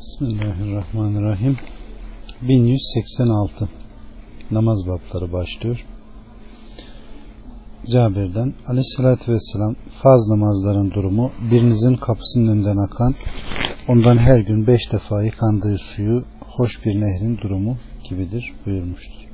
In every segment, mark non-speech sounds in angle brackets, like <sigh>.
Bismillahirrahmanirrahim. 1186 Namaz babları başlıyor. Cabir'den Aleyhisselatü Vesselam faz namazların durumu birinizin kapısının önünden akan ondan her gün beş defa yıkandığı suyu hoş bir nehrin durumu gibidir buyurmuştur.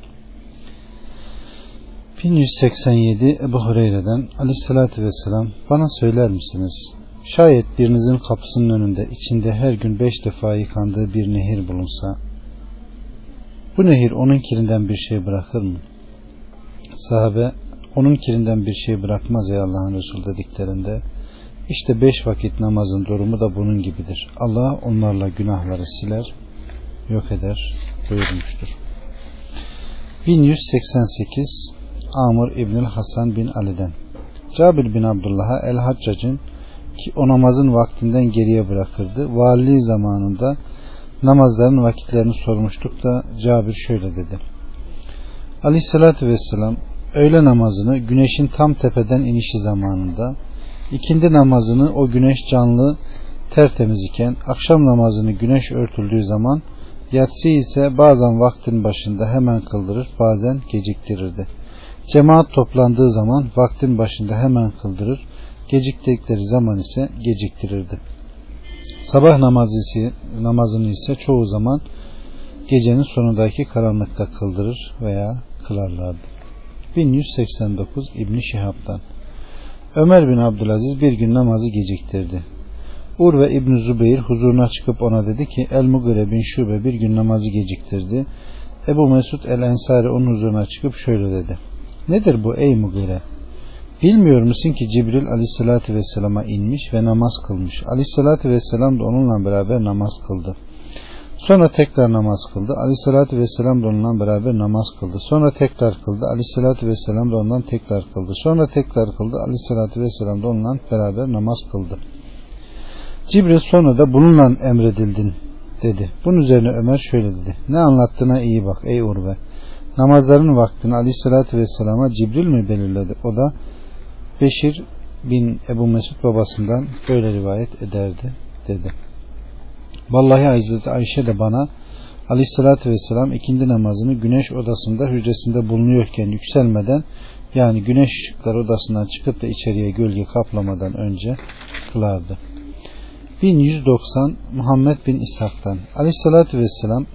1187 Ebu Hureyre'den Aleyhisselatü Vesselam bana söyler misiniz Şayet birinizin kapısının önünde içinde her gün beş defa yıkandığı bir nehir bulunsa bu nehir onun kirinden bir şey bırakır mı? Sahabe onun kirinden bir şey bırakmaz ey Allah'ın Resulü dediklerinde işte beş vakit namazın durumu da bunun gibidir. Allah onlarla günahları siler, yok eder buyurmuştur. 1188 Amr İbnül Hasan bin Ali'den Cabir bin Abdullah'a El-Haccac'ın ki o namazın vaktinden geriye bırakırdı. Valiliği zamanında namazların vakitlerini sormuştuk da Cabir şöyle dedi. Aleyhissalatü vesselam öğle namazını güneşin tam tepeden inişi zamanında ikindi namazını o güneş canlı tertemiz iken akşam namazını güneş örtüldüğü zaman yatsı ise bazen vaktin başında hemen kıldırır bazen geciktirirdi. Cemaat toplandığı zaman vaktin başında hemen kıldırır geciktikleri zaman ise geciktirirdi. Sabah namazı ise, namazını ise çoğu zaman gecenin sonundaki karanlıkta kıldırır veya kılarlardı. 1189 İbni Şihab'dan Ömer bin Abdülaziz bir gün namazı geciktirdi. Ur ve İbn Zübeyir huzuruna çıkıp ona dedi ki El Mugire bin Şube bir gün namazı geciktirdi. Ebu Mesud el Ensari onun huzuruna çıkıp şöyle dedi. Nedir bu ey Mugire? Bilmiyor musun ki Cibril aleyhissalatü vesselama inmiş ve namaz kılmış. Aleyhissalatü vesselam da onunla beraber namaz kıldı. Sonra tekrar namaz kıldı. Aleyhissalatü vesselam da onunla beraber namaz kıldı. Sonra tekrar kıldı. Aleyhissalatü vesselam da ondan tekrar kıldı. Sonra tekrar kıldı. Aleyhissalatü vesselam da onunla beraber namaz kıldı. Cibril sonra da bununla emredildin dedi. Bunun üzerine Ömer şöyle dedi. Ne anlattığına iyi bak ey Urve. Namazların vaktini aleyhissalatü vesselama Cibril mi belirledi? O da Beşir bin Ebu Mesud babasından böyle rivayet ederdi dedi. Vallahi Hazreti Ayşe de bana Aleyhisselatü Vesselam ikindi namazını güneş odasında hücresinde bulunuyorken yükselmeden yani güneş ışıkları odasından çıkıp da içeriye gölge kaplamadan önce kılardı. 1190 Muhammed bin İshak'tan Aleyhisselatü Vesselam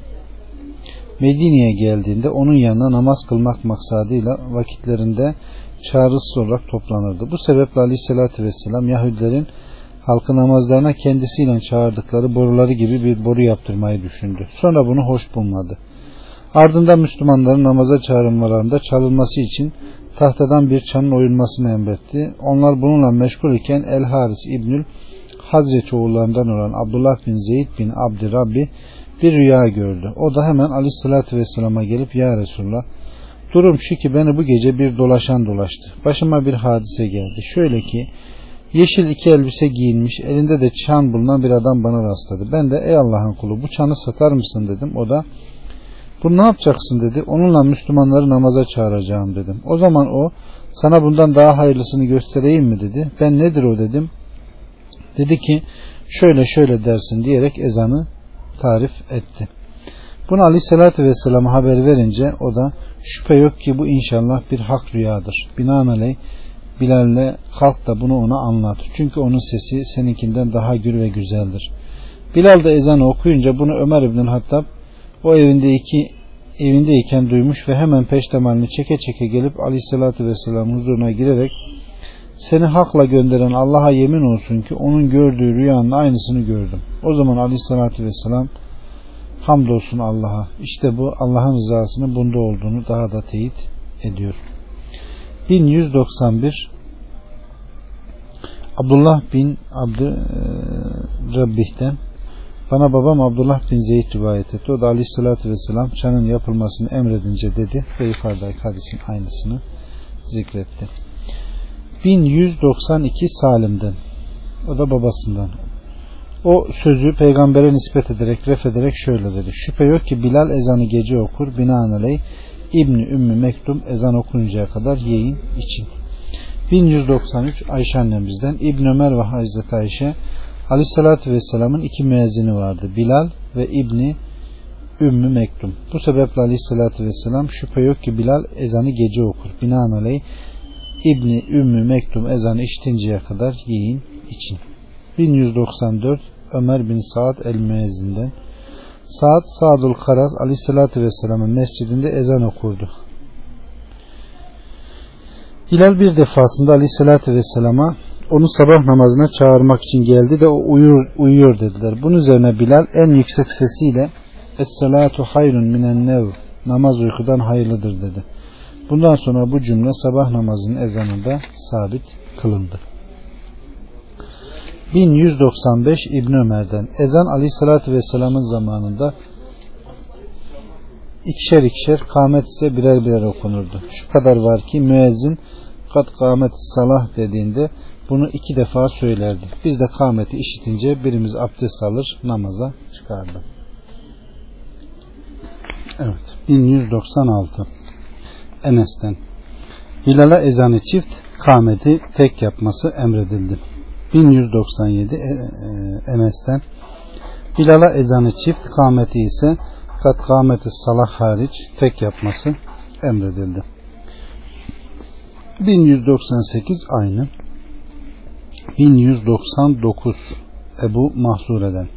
Medine'ye geldiğinde onun yanına namaz kılmak maksadıyla vakitlerinde çağrısız olarak toplanırdı. Bu sebeple aleyhissalatü vesselam Yahudilerin halkı namazlarına kendisiyle çağırdıkları boruları gibi bir boru yaptırmayı düşündü. Sonra bunu hoş bulmadı. Ardından Müslümanların namaza çağrılmalarında çalınması için tahtadan bir çanın oyulmasını emretti. Onlar bununla meşgul iken El Haris İbnül Hazreti oğullarından olan Abdullah bin Zeyd bin Abdi Rabbi bir rüya gördü. O da hemen Aleyhisselatü Vesselam'a gelip Ya Resulullah Durum şu ki beni bu gece bir dolaşan dolaştı. Başıma bir hadise geldi. Şöyle ki yeşil iki elbise giyinmiş elinde de çan bulunan bir adam bana rastladı. Ben de ey Allah'ın kulu bu çanı satar mısın dedim. O da bunu ne yapacaksın dedi. Onunla Müslümanları namaza çağıracağım dedim. O zaman o sana bundan daha hayırlısını göstereyim mi dedi. Ben nedir o dedim. Dedi ki şöyle şöyle dersin diyerek ezanı tarif etti. Bunu Aleyhisselatü Vesselam'a haber verince o da şüphe yok ki bu inşallah bir hak rüyadır. Binaenaleyh Bilal'le kalk da bunu ona anlat. Çünkü onun sesi seninkinden daha gür ve güzeldir. Bilal da ezanı okuyunca bunu Ömer İbn Hattab o evinde iki evindeyken duymuş ve hemen peştemalini çeke çeke gelip Aleyhisselatü Vesselam'ın huzuruna girerek seni hakla gönderen Allah'a yemin olsun ki onun gördüğü rüyanın aynısını gördüm. O zaman Aleyhisselatü Vesselam Hamdolsun Allah'a. İşte bu Allah'ın rızasının bunda olduğunu daha da teyit ediyor. 1191 Abdullah bin Abdü e, Rabbih'ten bana babam Abdullah bin Zeyd rivayet etti. O da aleyhissalatü vesselam çanın yapılmasını emredince dedi ve yukarıdaki hadisin aynısını zikretti. 1192 Salim'den o da babasından o sözü peygambere nispet ederek ref ederek şöyle dedi. Şüphe yok ki Bilal ezanı gece okur. Binaenaleyh İbni Ümmü Mektum ezan okununcaya kadar yiyin için. 1193 Ayşe annemizden İbn Ömer ve Hazreti Ayşe Aleyhissalatü Vesselam'ın iki müezzini vardı. Bilal ve İbni Ümmü Mektum. Bu sebeple Aleyhissalatü Vesselam şüphe yok ki Bilal ezanı gece okur. Binaenaleyh İbni Ümmü Mektum ezanı işitinceye kadar yiyin için. 1194 Ömer bin Saad el-Müezzin'den Saad Sadul Karaz Aleyhisselatü Vesselam'ın mescidinde ezan okurdu. Hilal bir defasında Aleyhisselatü Vesselam'a onu sabah namazına çağırmak için geldi de o uyuyor, uyuyor dediler. Bunun üzerine Bilal en yüksek sesiyle Es-salatu hayrun minen nev namaz uykudan hayırlıdır dedi. Bundan sonra bu cümle sabah namazının ezanında sabit kılındı. 1195 İbn Ömer'den ezan Ali sallallahu vesselam'ın zamanında ikişer ikişer kâmet ise birer birer okunurdu. Şu kadar var ki müezzin kat kâmet salah dediğinde bunu iki defa söylerdi. Biz de kâmeti işitince birimiz abdest alır namaza çıkardı. Evet. 1196 Enes'ten Hilal'a ezanı çift kâmeti tek yapması emredildi. 1197 e, e, Enes'ten Hilal'a ezanı çift kâmeti ise kat kâmeti salah hariç tek yapması emredildi. 1198 aynı. 1199 Ebu Mahsure'den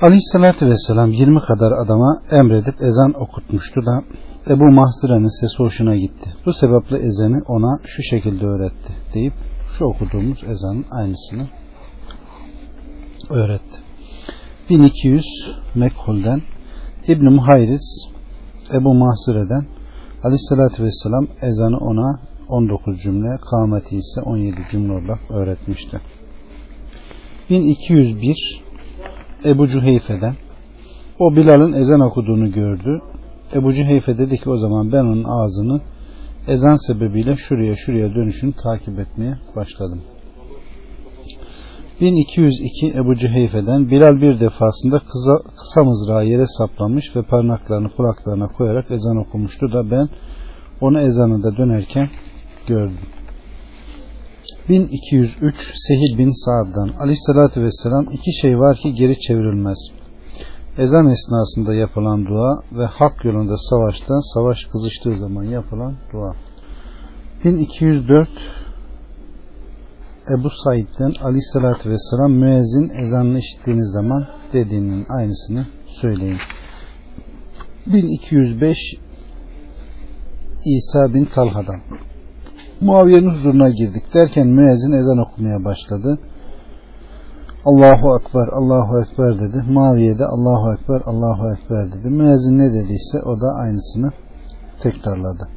Aleyhissalatü Vesselam 20 kadar adama emredip ezan okutmuştu da Ebu Mahsure'nin sesi hoşuna gitti. Bu sebeple ezanı ona şu şekilde öğretti deyip şu okuduğumuz ezanın aynısını öğretti. 1200 Mekhol'den İbn Muhayriz Ebu Mahsure'den Aleyhissalatü Vesselam ezanı ona 19 cümle, kâmeti ise 17 cümle olarak öğretmişti. 1201 Ebu Cüheyfe'den o Bilal'ın ezan okuduğunu gördü. Ebu Cüheyfe dedi ki o zaman ben onun ağzını ezan sebebiyle şuraya şuraya dönüşünü takip etmeye başladım. 1202 Ebu Cüheyfe'den Bilal bir defasında kısa, kısa mızrağı yere saplamış ve parmaklarını kulaklarına koyarak ezan okumuştu da ben onu ezanında dönerken gördüm. 1203 Sehil bin Sa'd'dan Aleyhisselatü Vesselam iki şey var ki geri çevrilmez. Ezan esnasında yapılan dua ve hak yolunda savaşta savaş kızıştığı zaman yapılan dua. 1204 Ebu Said'den Aleyhisselatü Vesselam müezzin ezanını işittiğiniz zaman dediğinin aynısını söyleyin. 1205 İsa bin Talha'dan Muaviye'nin huzuruna girdik derken müezzin ezan okumaya başladı. Allahu Ekber, Allahu Ekber dedi. Muaviye de Allahu Ekber, Allahu Ekber dedi. Müezzin ne dediyse o da aynısını tekrarladı.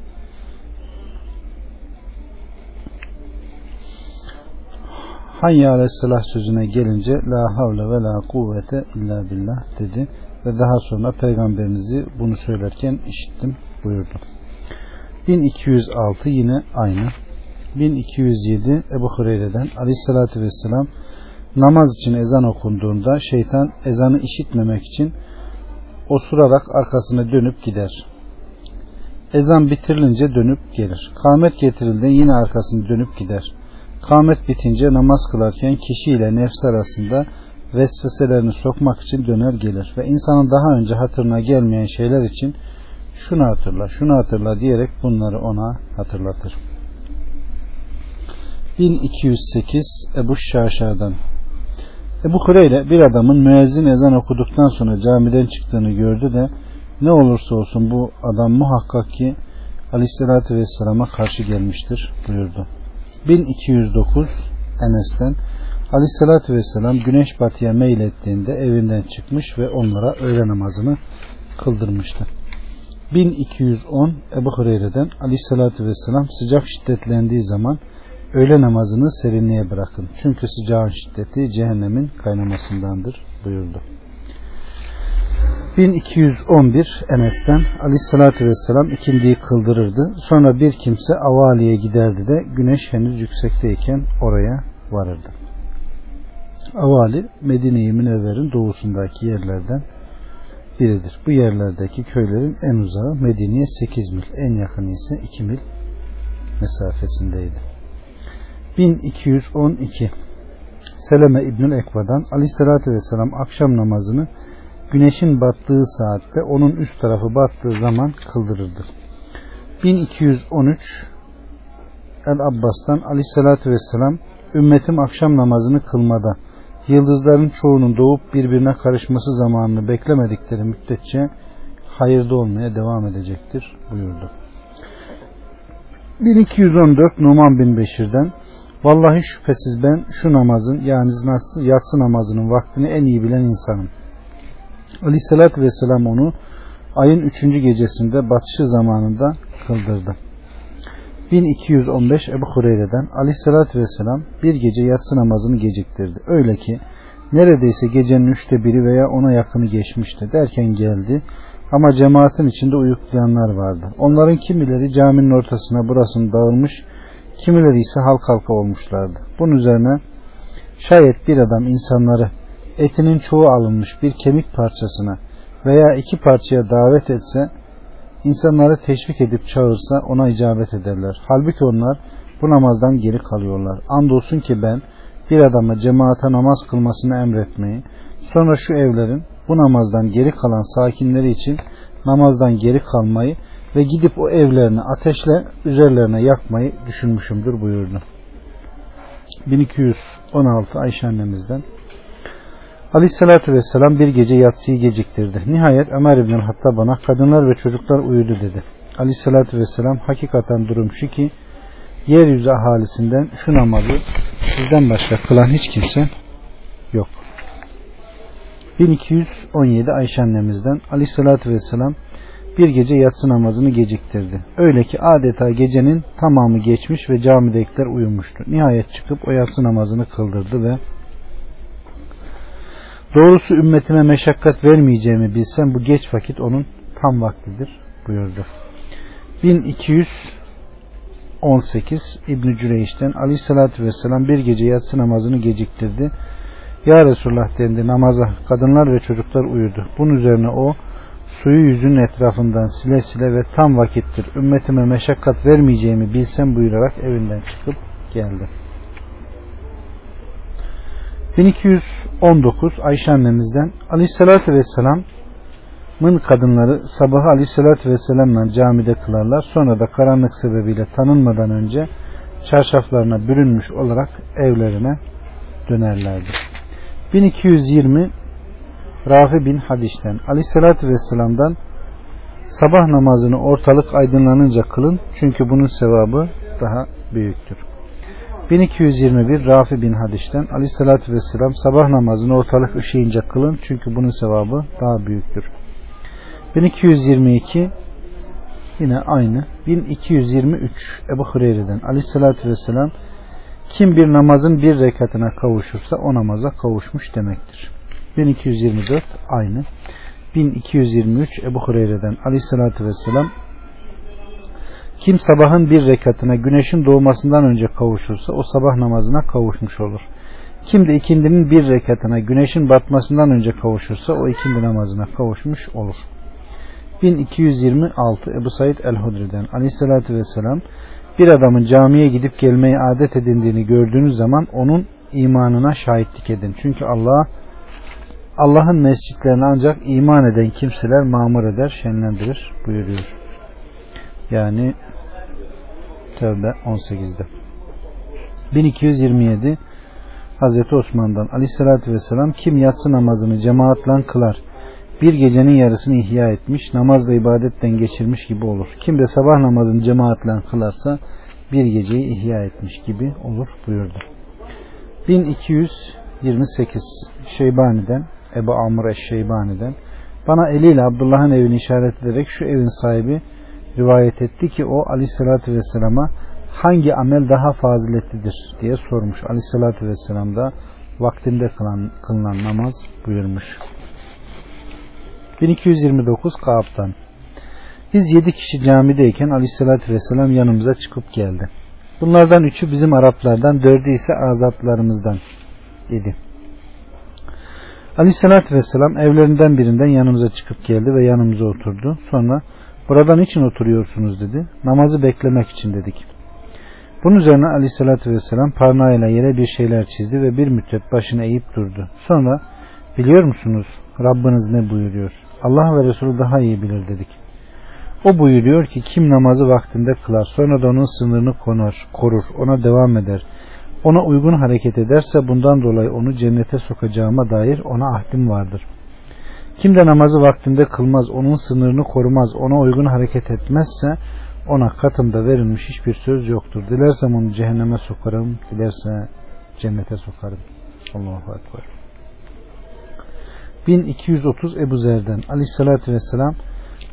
Hayya aleyhissalah sözüne gelince La havle ve la kuvvete illa billah dedi ve daha sonra peygamberinizi bunu söylerken işittim buyurdu. 1206 yine aynı. 1207 Ebu Hureyre'den Aleyhisselatü Vesselam namaz için ezan okunduğunda şeytan ezanı işitmemek için osurarak arkasına dönüp gider. Ezan bitirilince dönüp gelir. Kamet getirildiğinde yine arkasını dönüp gider. Kamet bitince namaz kılarken kişi ile nefs arasında vesveselerini sokmak için döner gelir ve insanın daha önce hatırına gelmeyen şeyler için şunu hatırla, şunu hatırla diyerek bunları ona hatırlatır. 1208 Ebu Şaşa'dan Ebu Hureyre bir adamın müezzin ezan okuduktan sonra camiden çıktığını gördü de ne olursa olsun bu adam muhakkak ki Aleyhisselatü Vesselam'a karşı gelmiştir buyurdu. 1209 Enes'ten Aleyhisselatü Vesselam güneş batıya meylettiğinde evinden çıkmış ve onlara öğle namazını kıldırmıştı. 1210 Ebu Hureyre'den Aleyhisselatü Vesselam sıcak şiddetlendiği zaman öğle namazını serinliğe bırakın. Çünkü sıcağın şiddeti cehennemin kaynamasındandır buyurdu. 1211 Enes'ten Aleyhisselatü Vesselam ikindiyi kıldırırdı. Sonra bir kimse Avali'ye giderdi de güneş henüz yüksekteyken oraya varırdı. Avali Medine-i Münevver'in doğusundaki yerlerden biridir. Bu yerlerdeki köylerin en uzağı Medine'ye 8 mil, en yakını ise 2 mil mesafesindeydi. 1212 Seleme İbnül Ekva'dan Aleyhisselatü Vesselam akşam namazını güneşin battığı saatte onun üst tarafı battığı zaman kıldırırdı. 1213 El Abbas'tan Aleyhisselatü Vesselam ümmetim akşam namazını kılmada yıldızların çoğunun doğup birbirine karışması zamanını beklemedikleri müddetçe hayırda olmaya devam edecektir buyurdu. 1214 Numan bin Beşir'den Vallahi şüphesiz ben şu namazın yani yatsı namazının vaktini en iyi bilen insanım. Aleyhissalatü vesselam onu ayın üçüncü gecesinde batışı zamanında kıldırdı. 1215 Ebu Hureyre'den Aleyhissalatü vesselam bir gece yatsı namazını geciktirdi. Öyle ki neredeyse gecenin üçte biri veya ona yakını geçmişti derken geldi ama cemaatin içinde uyuklayanlar vardı. Onların kimileri caminin ortasına burasını dağılmış, kimileri ise halk halka olmuşlardı. Bunun üzerine şayet bir adam insanları etinin çoğu alınmış bir kemik parçasına veya iki parçaya davet etse, insanları teşvik edip çağırsa ona icabet ederler. Halbuki onlar bu namazdan geri kalıyorlar. Andolsun ki ben bir adama cemaate namaz kılmasını emretmeyi, sonra şu evlerin bu namazdan geri kalan sakinleri için namazdan geri kalmayı ve gidip o evlerini ateşle üzerlerine yakmayı düşünmüşümdür buyurdu. 1216 Ayşe annemizden Aleyhissalatü Vesselam bir gece yatsıyı geciktirdi. Nihayet Ömer İbn Hattab bana kadınlar ve çocuklar uyudu dedi. Aleyhissalatü Vesselam hakikaten durum şu ki yeryüzü ahalisinden şu namazı sizden başka kılan hiç kimse yok. 1217 Ayşe annemizden Aleyhissalatü Vesselam bir gece yatsı namazını geciktirdi. Öyle ki adeta gecenin tamamı geçmiş ve camidekiler uyumuştu. Nihayet çıkıp o yatsı namazını kıldırdı ve Doğrusu ümmetime meşakkat vermeyeceğimi bilsem bu geç vakit onun tam vaktidir buyurdu. 1218 İbn-i Cüreyş'ten Aleyhisselatü Vesselam bir gece yatsı namazını geciktirdi. Ya Resulullah dendi namaza kadınlar ve çocuklar uyudu. Bunun üzerine o suyu yüzünün etrafından sile sile ve tam vakittir ümmetime meşakkat vermeyeceğimi bilsem buyurarak evinden çıkıp geldi. 1219 Ayşe annemizden Aleyhisselatü Vesselam'ın kadınları sabahı Aleyhisselatü Vesselam'la camide kılarlar. Sonra da karanlık sebebiyle tanınmadan önce çarşaflarına bürünmüş olarak evlerine dönerlerdi. 1220 Rafi bin Hadiş'ten Aleyhisselatü Vesselam'dan sabah namazını ortalık aydınlanınca kılın çünkü bunun sevabı daha büyüktür. 1221 Rafi bin Hadiş'ten Aleyhisselatü Vesselam sabah namazını ortalık ışıyınca kılın çünkü bunun sevabı daha büyüktür. 1222 yine aynı. 1223 Ebu Hureyre'den Aleyhisselatü Vesselam kim bir namazın bir rekatına kavuşursa o namaza kavuşmuş demektir. 1224 aynı. 1223 Ebu Hureyre'den Aleyhisselatü Vesselam kim sabahın bir rekatına güneşin doğmasından önce kavuşursa o sabah namazına kavuşmuş olur. Kim de ikindinin bir rekatına güneşin batmasından önce kavuşursa o ikindi namazına kavuşmuş olur. 1226 Ebu Said el-Hudri'den aleyhissalatü vesselam bir adamın camiye gidip gelmeyi adet edindiğini gördüğünüz zaman onun imanına şahitlik edin. Çünkü Allah Allah'ın mescitlerini ancak iman eden kimseler mamur eder, şenlendirir buyuruyor. Yani Tevbe 18'de. 1227 Hazreti Osman'dan Aleyhisselatü Vesselam kim yatsı namazını cemaatle kılar bir gecenin yarısını ihya etmiş namazla ibadetten geçirmiş gibi olur. Kim de sabah namazını cemaatle kılarsa bir geceyi ihya etmiş gibi olur buyurdu. 1228 Şeybani'den Ebu Amr Eşşeybani'den bana eliyle Abdullah'ın evini işaret ederek şu evin sahibi rivayet etti ki o aleyhissalatü vesselama hangi amel daha faziletlidir diye sormuş. Aleyhissalatü vesselam da vaktinde kılan, kılınan namaz buyurmuş. 1229 Kaab'dan Biz yedi kişi camideyken aleyhissalatü vesselam yanımıza çıkıp geldi. Bunlardan üçü bizim Araplardan, dördü ise azatlarımızdan idi. Aleyhissalatü vesselam evlerinden birinden yanımıza çıkıp geldi ve yanımıza oturdu. Sonra Buradan için oturuyorsunuz dedi. Namazı beklemek için dedik. Bunun üzerine aleyhissalatü vesselam parmağıyla yere bir şeyler çizdi ve bir müddet başını eğip durdu. Sonra biliyor musunuz Rabbiniz ne buyuruyor? Allah ve Resulü daha iyi bilir dedik. O buyuruyor ki kim namazı vaktinde kılar sonra da onun sınırını konar, korur, ona devam eder. Ona uygun hareket ederse bundan dolayı onu cennete sokacağıma dair ona ahdim vardır. Kim de namazı vaktinde kılmaz, onun sınırını korumaz, ona uygun hareket etmezse ona katımda verilmiş hiçbir söz yoktur. Dilersem onu cehenneme sokarım, dilerse cennete sokarım. Allahu Ekber. 1230 Ebu Zer'den Aleyhisselatü Vesselam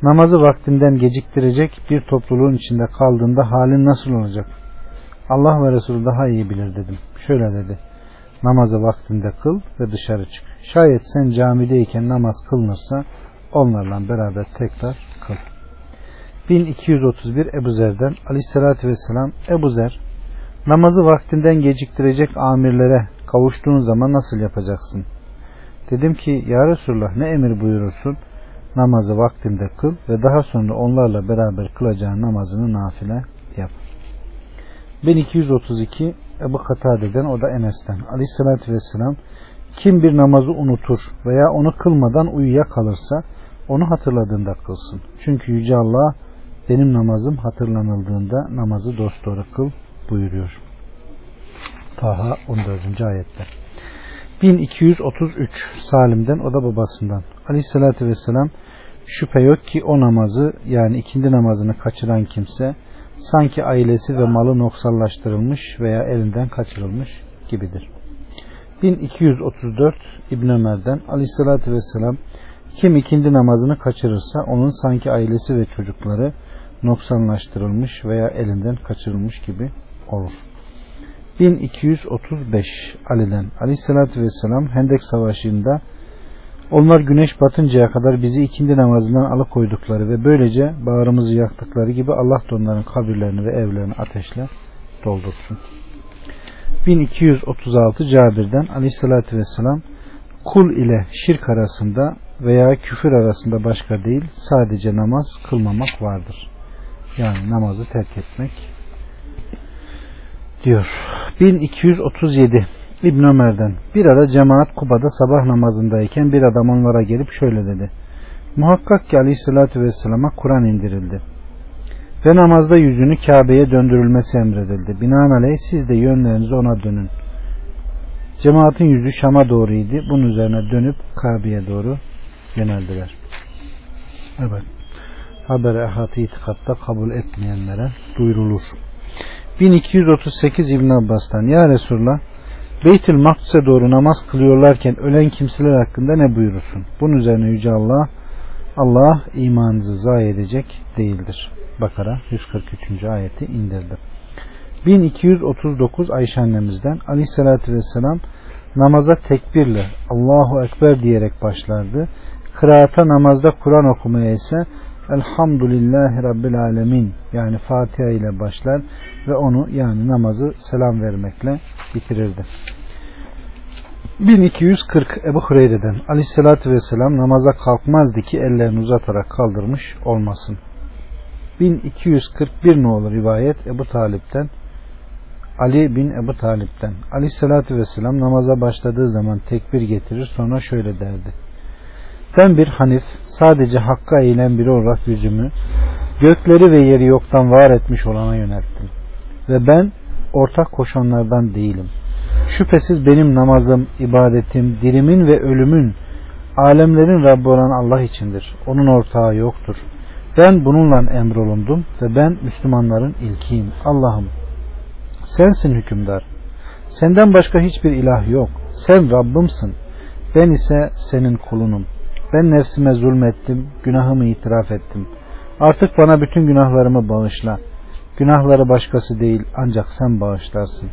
namazı vaktinden geciktirecek bir topluluğun içinde kaldığında halin nasıl olacak? Allah ve Resulü daha iyi bilir dedim. Şöyle dedi. Namazı vaktinde kıl ve dışarı çık. Şayet sen camideyken namaz kılınırsa onlarla beraber tekrar kıl. 1231 Ebu Zer'den Aleyhisselatü Vesselam Ebu Zer namazı vaktinden geciktirecek amirlere kavuştuğun zaman nasıl yapacaksın? Dedim ki ya Resulullah ne emir buyurursun? Namazı vaktinde kıl ve daha sonra onlarla beraber kılacağın namazını nafile. 1232 Ebu Katade'den o da Enes'ten. Aleyhissalatü Vesselam kim bir namazı unutur veya onu kılmadan uyuya kalırsa onu hatırladığında kılsın. Çünkü Yüce Allah benim namazım hatırlanıldığında namazı dosdoğru kıl buyuruyor. Taha 14. ayette. 1233 Salim'den o da babasından. Aleyhissalatü vesselam şüphe yok ki o namazı yani ikindi namazını kaçıran kimse sanki ailesi ve malı noksallaştırılmış veya elinden kaçırılmış gibidir. 1234 İbn Ömer'den Aleyhissalatü vesselam kim ikindi namazını kaçırırsa onun sanki ailesi ve çocukları noksanlaştırılmış veya elinden kaçırılmış gibi olur. 1235 Ali'den Aleyhisselatü Vesselam Hendek Savaşı'nda onlar güneş batıncaya kadar bizi ikindi namazından alıkoydukları ve böylece bağrımızı yaktıkları gibi Allah da onların kabirlerini ve evlerini ateşle doldursun. 1236 Cabir'den Aleyhisselatü Vesselam kul ile şirk arasında veya küfür arasında başka değil sadece namaz kılmamak vardır. Yani namazı terk etmek diyor. 1237 İbn Ömer'den bir ara cemaat Kuba'da sabah namazındayken bir adam onlara gelip şöyle dedi. Muhakkak ki aleyhissalatü vesselama Kur'an indirildi. Ve namazda yüzünü Kabe'ye döndürülmesi emredildi. Binaenaleyh siz de yönlerinizi ona dönün. Cemaatin yüzü Şam'a doğruydu. Bunun üzerine dönüp Kabe'ye doğru yöneldiler. Evet. Haber ehatı itikatta kabul etmeyenlere duyurulur. 1238 İbn Abbas'tan Ya Resulullah Beytül Makdis'e doğru namaz kılıyorlarken ölen kimseler hakkında ne buyurursun? Bunun üzerine Yüce Allah Allah imanınızı zayi edecek değildir. Bakara 143. ayeti indirdi. 1239 Ayşe annemizden Aleyhisselatü Vesselam namaza tekbirle Allahu Ekber diyerek başlardı. Kıraata namazda Kur'an okumaya ise Elhamdülillahi Rabbil Alemin yani Fatiha ile başlar ve onu yani namazı selam vermekle bitirirdi. 1240 Ebu Hureyre'den Aleyhisselatü Vesselam namaza kalkmazdı ki ellerini uzatarak kaldırmış olmasın. 1241 olur rivayet Ebu Talip'ten Ali bin Ebu Talip'ten Aleyhisselatü Vesselam namaza başladığı zaman tekbir getirir sonra şöyle derdi ben bir hanif, sadece hakka eğilen biri olarak yüzümü gökleri ve yeri yoktan var etmiş olana yönelttim. Ve ben ortak koşanlardan değilim. Şüphesiz benim namazım, ibadetim, dilimin ve ölümün alemlerin Rabbi olan Allah içindir. Onun ortağı yoktur. Ben bununla emrolundum ve ben Müslümanların ilkiyim. Allah'ım sensin hükümdar. Senden başka hiçbir ilah yok. Sen Rabbimsin. Ben ise senin kulunum. Ben nefsime zulmettim, günahımı itiraf ettim. Artık bana bütün günahlarımı bağışla. Günahları başkası değil ancak sen bağışlarsın.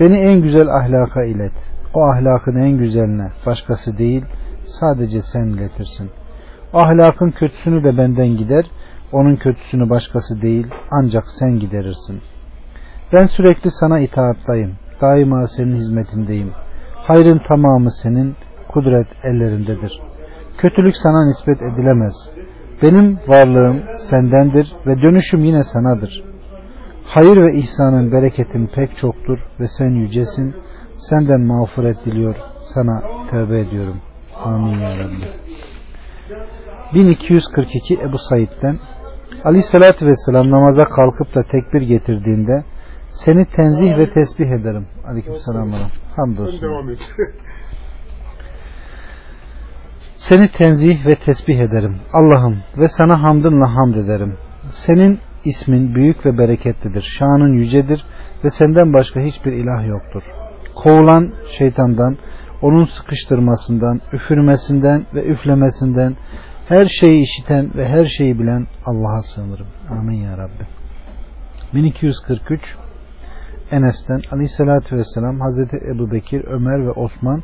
Beni en güzel ahlaka ilet. O ahlakın en güzeline başkası değil sadece sen iletirsin. Ahlakın kötüsünü de benden gider. Onun kötüsünü başkası değil ancak sen giderirsin. Ben sürekli sana itaattayım. Daima senin hizmetindeyim. Hayrın tamamı senin, kudret ellerindedir. Kötülük sana nispet edilemez. Benim varlığım sendendir ve dönüşüm yine sanadır. Hayır ve ihsanın bereketin pek çoktur ve sen yücesin. Senden mağfiret diliyor. Sana tövbe ediyorum. Amin ya Rabbi. 1242 Ebu Said'den Aleyhisselatü Vesselam namaza kalkıp da tekbir getirdiğinde seni tenzih ve tesbih ederim. Aleykümselam. Hamdolsun. <laughs> Seni tenzih ve tesbih ederim. Allah'ım ve sana hamdınla hamd ederim. Senin ismin büyük ve bereketlidir. Şanın yücedir ve senden başka hiçbir ilah yoktur. Kovulan şeytandan, onun sıkıştırmasından, üfürmesinden ve üflemesinden, her şeyi işiten ve her şeyi bilen Allah'a sığınırım. Amin ya Rabbi. 1243 Enes'ten Aleyhisselatü Vesselam Hazreti Ebu Bekir, Ömer ve Osman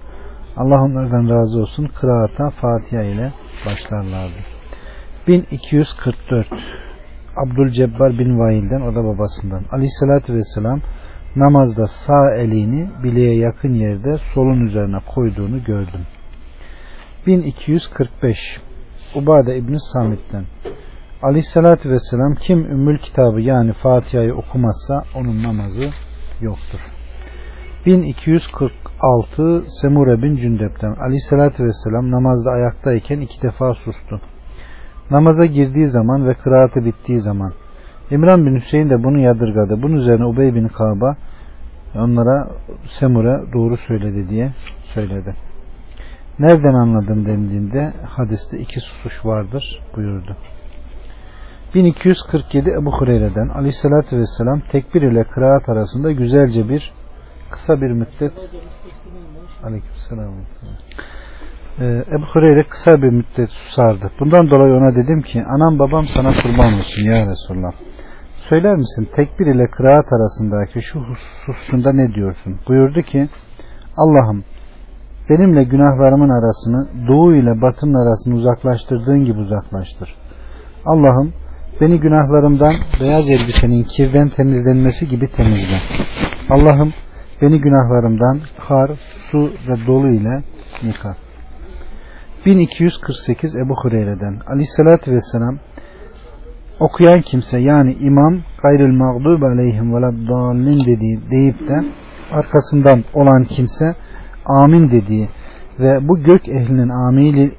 Allah onlardan razı olsun kıraata Fatiha ile başlarlardı. 1244 Abdülcebbar bin Vail'den o da babasından Aleyhisselatü Vesselam namazda sağ elini bileğe yakın yerde solun üzerine koyduğunu gördüm. 1245 Ubade İbni Samit'ten Aleyhisselatü Vesselam kim Ümmül kitabı yani Fatiha'yı okumazsa onun namazı yoktur. 1246 Semure bin Cündep'ten Aleyhisselatü Vesselam namazda ayaktayken iki defa sustu. Namaza girdiği zaman ve kıraatı bittiği zaman İmran bin Hüseyin de bunu yadırgadı. Bunun üzerine Ubey bin Kaba onlara Semure doğru söyledi diye söyledi. Nereden anladın dendiğinde hadiste iki susuş vardır buyurdu. 1247 Ebu Hureyre'den Aleyhisselatü Vesselam tekbir ile kıraat arasında güzelce bir kısa bir müddet Aleykümselam ee, Ebu Hureyre kısa bir müddet susardı. Bundan dolayı ona dedim ki anam babam sana kurban olsun ya Resulallah. Söyler misin tekbir ile kıraat arasındaki şu hususunda ne diyorsun? Buyurdu ki Allah'ım benimle günahlarımın arasını doğu ile batının arasını uzaklaştırdığın gibi uzaklaştır. Allah'ım beni günahlarımdan beyaz elbisenin kirden temizlenmesi gibi temizle. Allah'ım beni günahlarımdan kar, su ve dolu ile yıka. 1248 Ebu Hureyre'den Aleyhisselatü Vesselam okuyan kimse yani imam gayril mağdub aleyhim veleddallin dediği deyip de arkasından olan kimse amin dediği ve bu gök ehlinin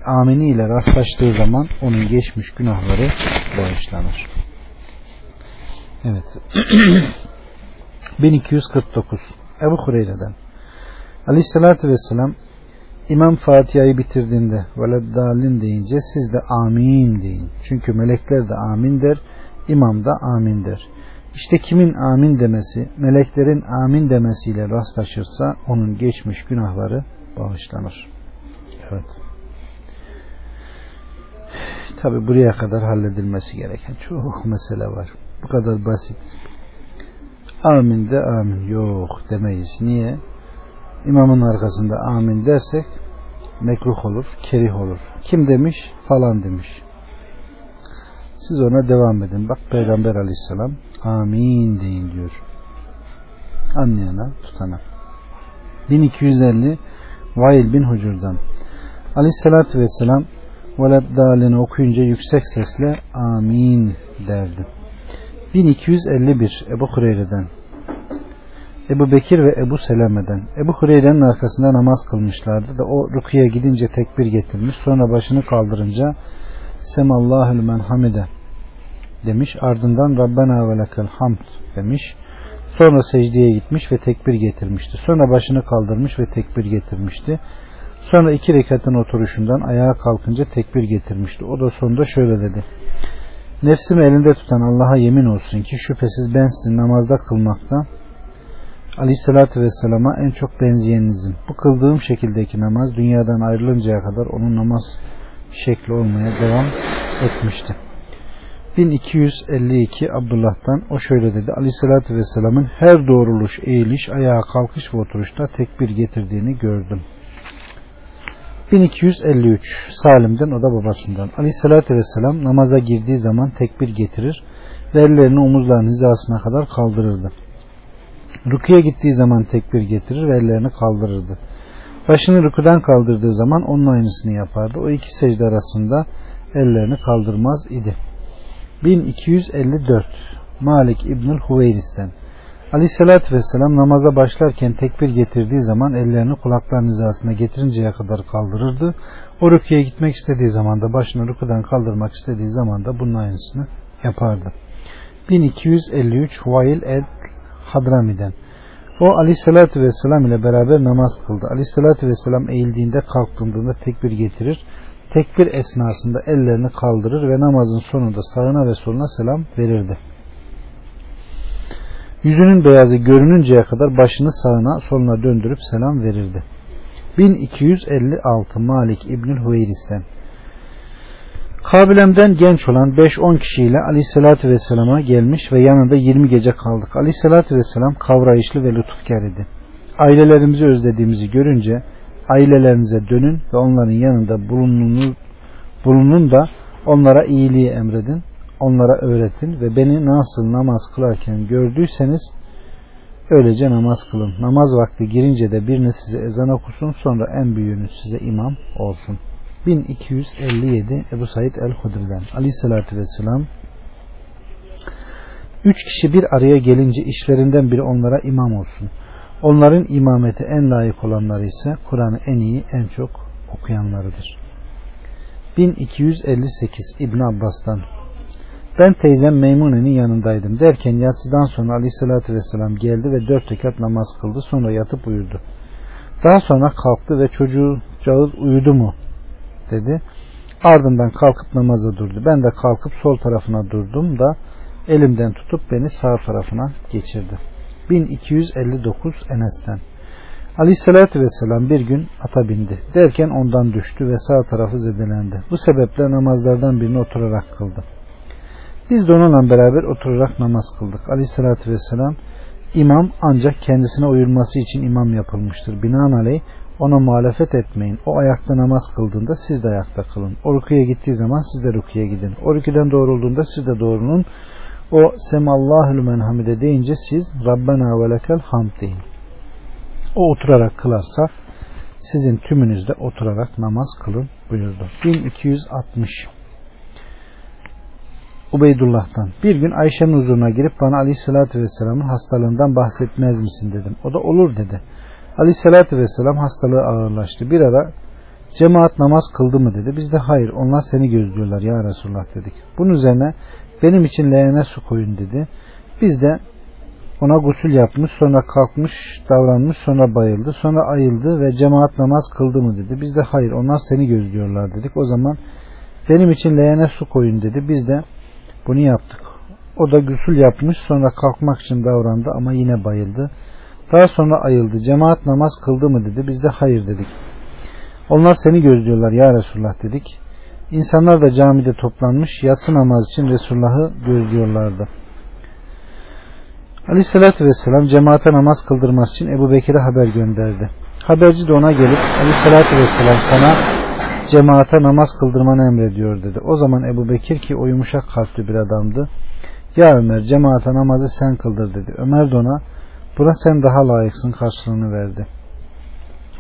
amini ile rastlaştığı zaman onun geçmiş günahları bağışlanır. Evet. <clears throat> 1249 Ebu Hureyre'den Aleyhissalatü Vesselam İmam Fatiha'yı bitirdiğinde veleddallin deyince siz de amin deyin. Çünkü melekler de amin der, imam da amin der. İşte kimin amin demesi, meleklerin amin demesiyle rastlaşırsa onun geçmiş günahları bağışlanır. Evet. Tabi buraya kadar halledilmesi gereken çok mesele var. Bu kadar basit. Amin de amin yok demeyiz. Niye? İmamın arkasında amin dersek mekruh olur, kerih olur. Kim demiş? Falan demiş. Siz ona devam edin. Bak Peygamber aleyhisselam amin deyin diyor. Anlayana tutana. 1250 Vail bin Hucur'dan Aleyhissalatü Vesselam Veleddalini okuyunca yüksek sesle amin derdi. 1251 Ebu Hureyre'den Ebu Bekir ve Ebu Seleme'den Ebu Hureyre'nin arkasında namaz kılmışlardı da o rukuya gidince tekbir getirmiş sonra başını kaldırınca Semallahül men hamide demiş ardından Rabbena ve hamd demiş sonra secdeye gitmiş ve tekbir getirmişti. Sonra başını kaldırmış ve tekbir getirmişti. Sonra iki rekatın oturuşundan ayağa kalkınca tekbir getirmişti. O da sonunda şöyle dedi nefsimi elinde tutan Allah'a yemin olsun ki şüphesiz ben sizin namazda kılmakta Aleyhissalatü Vesselam'a en çok benzeyeninizim. Bu kıldığım şekildeki namaz dünyadan ayrılıncaya kadar onun namaz şekli olmaya devam etmişti. 1252 Abdullah'tan o şöyle dedi. Aleyhissalatü Vesselam'ın her doğruluş, eğiliş, ayağa kalkış ve oturuşta tekbir getirdiğini gördüm. 1253 Salim'den o da babasından. Aleyhissalatü Vesselam namaza girdiği zaman tekbir getirir ve ellerini omuzlarının hizasına kadar kaldırırdı. Rukuya gittiği zaman tekbir getirir ve ellerini kaldırırdı. Başını rükudan kaldırdığı zaman onun aynısını yapardı. O iki secde arasında ellerini kaldırmaz idi. 1254 Malik İbnül Huveyris'ten Aleyhisselatü Vesselam namaza başlarken tekbir getirdiği zaman ellerini kulaklarının hizasına getirinceye kadar kaldırırdı. O rüküye gitmek istediği zaman da başını rüküden kaldırmak istediği zaman da bunun aynısını yapardı. 1253 Vail el Hadrami'den o aleyhissalatü vesselam ile beraber namaz kıldı. Aleyhissalatü vesselam eğildiğinde kalktığında tekbir getirir. Tekbir esnasında ellerini kaldırır ve namazın sonunda sağına ve soluna selam verirdi. Yüzünün beyazı görününceye kadar başını sağına soluna döndürüp selam verirdi. 1256 Malik İbnül Hüveyris'ten Kabilem'den genç olan 5-10 kişiyle Aleyhisselatü Vesselam'a gelmiş ve yanında 20 gece kaldık. Aleyhisselatü Vesselam kavrayışlı ve lütufkar idi. Ailelerimizi özlediğimizi görünce ailelerinize dönün ve onların yanında bulunun, bulunun da onlara iyiliği emredin, onlara öğretin ve beni nasıl namaz kılarken gördüyseniz öylece namaz kılın. Namaz vakti girince de biriniz size ezan okusun sonra en büyüğünüz size imam olsun.'' 1257 Ebu Said el-Hudri'den aleyhissalatü vesselam Üç kişi bir araya gelince işlerinden biri onlara imam olsun. Onların imameti en layık olanları ise Kur'an'ı en iyi, en çok okuyanlarıdır. 1258 İbn Abbas'tan Ben teyzem Meymune'nin yanındaydım derken yatsıdan sonra aleyhissalatü vesselam geldi ve dört rekat namaz kıldı sonra yatıp uyudu. Daha sonra kalktı ve çocuğu cağız uyudu mu dedi. Ardından kalkıp namaza durdu. Ben de kalkıp sol tarafına durdum da elimden tutup beni sağ tarafına geçirdi. 1259 Enes'ten Aleyhissalatü Vesselam bir gün ata bindi. Derken ondan düştü ve sağ tarafı zedelendi. Bu sebeple namazlardan birini oturarak kıldı. Biz de onunla beraber oturarak namaz kıldık. Aleyhissalatü Vesselam imam ancak kendisine uyulması için imam yapılmıştır. Binaenaleyh ona muhalefet etmeyin. O ayakta namaz kıldığında siz de ayakta kılın. O rüküye gittiği zaman siz de rüküye gidin. O rüküden doğrulduğunda siz de doğrulun. O semallahü men hamide deyince siz Rabbena ve lekel hamd deyin. O oturarak kılarsa sizin tümünüzde oturarak namaz kılın buyurdu. 1260 Ubeydullah'tan bir gün Ayşe'nin huzuruna girip bana aleyhissalatü vesselamın hastalığından bahsetmez misin dedim. O da olur dedi. Aleyhissalatü vesselam hastalığı ağırlaştı. Bir ara cemaat namaz kıldı mı dedi. Biz de hayır onlar seni gözlüyorlar ya Resulullah dedik. Bunun üzerine benim için leğene su koyun dedi. Biz de ona gusül yapmış sonra kalkmış davranmış sonra bayıldı sonra ayıldı ve cemaat namaz kıldı mı dedi. Biz de hayır onlar seni gözlüyorlar dedik. O zaman benim için leğene su koyun dedi. Biz de bunu yaptık. O da gusül yapmış sonra kalkmak için davrandı ama yine bayıldı. Daha sonra ayıldı. Cemaat namaz kıldı mı dedi. Biz de hayır dedik. Onlar seni gözlüyorlar ya Resulullah dedik. İnsanlar da camide toplanmış yatsı namaz için Resulullah'ı gözlüyorlardı. Aleyhissalatü vesselam cemaate namaz kıldırması için Ebu Bekir'e haber gönderdi. Haberci de ona gelip Aleyhissalatü vesselam sana cemaate namaz kıldırmanı emrediyor dedi. O zaman Ebu Bekir ki o yumuşak kalpli bir adamdı. Ya Ömer cemaate namazı sen kıldır dedi. Ömer de ona Buna sen daha layıksın karşılığını verdi.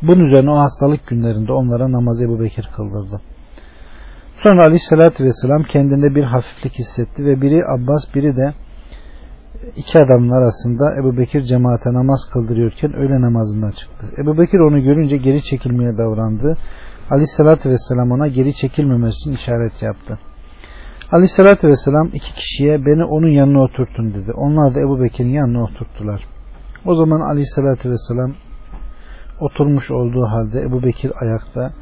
Bunun üzerine o hastalık günlerinde onlara namazı Ebu Bekir kıldırdı. Sonra aleyhissalatü vesselam kendinde bir hafiflik hissetti ve biri Abbas biri de iki adamın arasında Ebu Bekir cemaate namaz kıldırıyorken öğle namazından çıktı. Ebu Bekir onu görünce geri çekilmeye davrandı. Aleyhissalatü vesselam ona geri çekilmemesi işaret yaptı. Aleyhissalatü vesselam iki kişiye beni onun yanına oturtun dedi. Onlar da Ebu Bekir'in yanına oturttular. O zaman aleyhissalatü vesselam oturmuş olduğu halde Ebu Bekir ayakta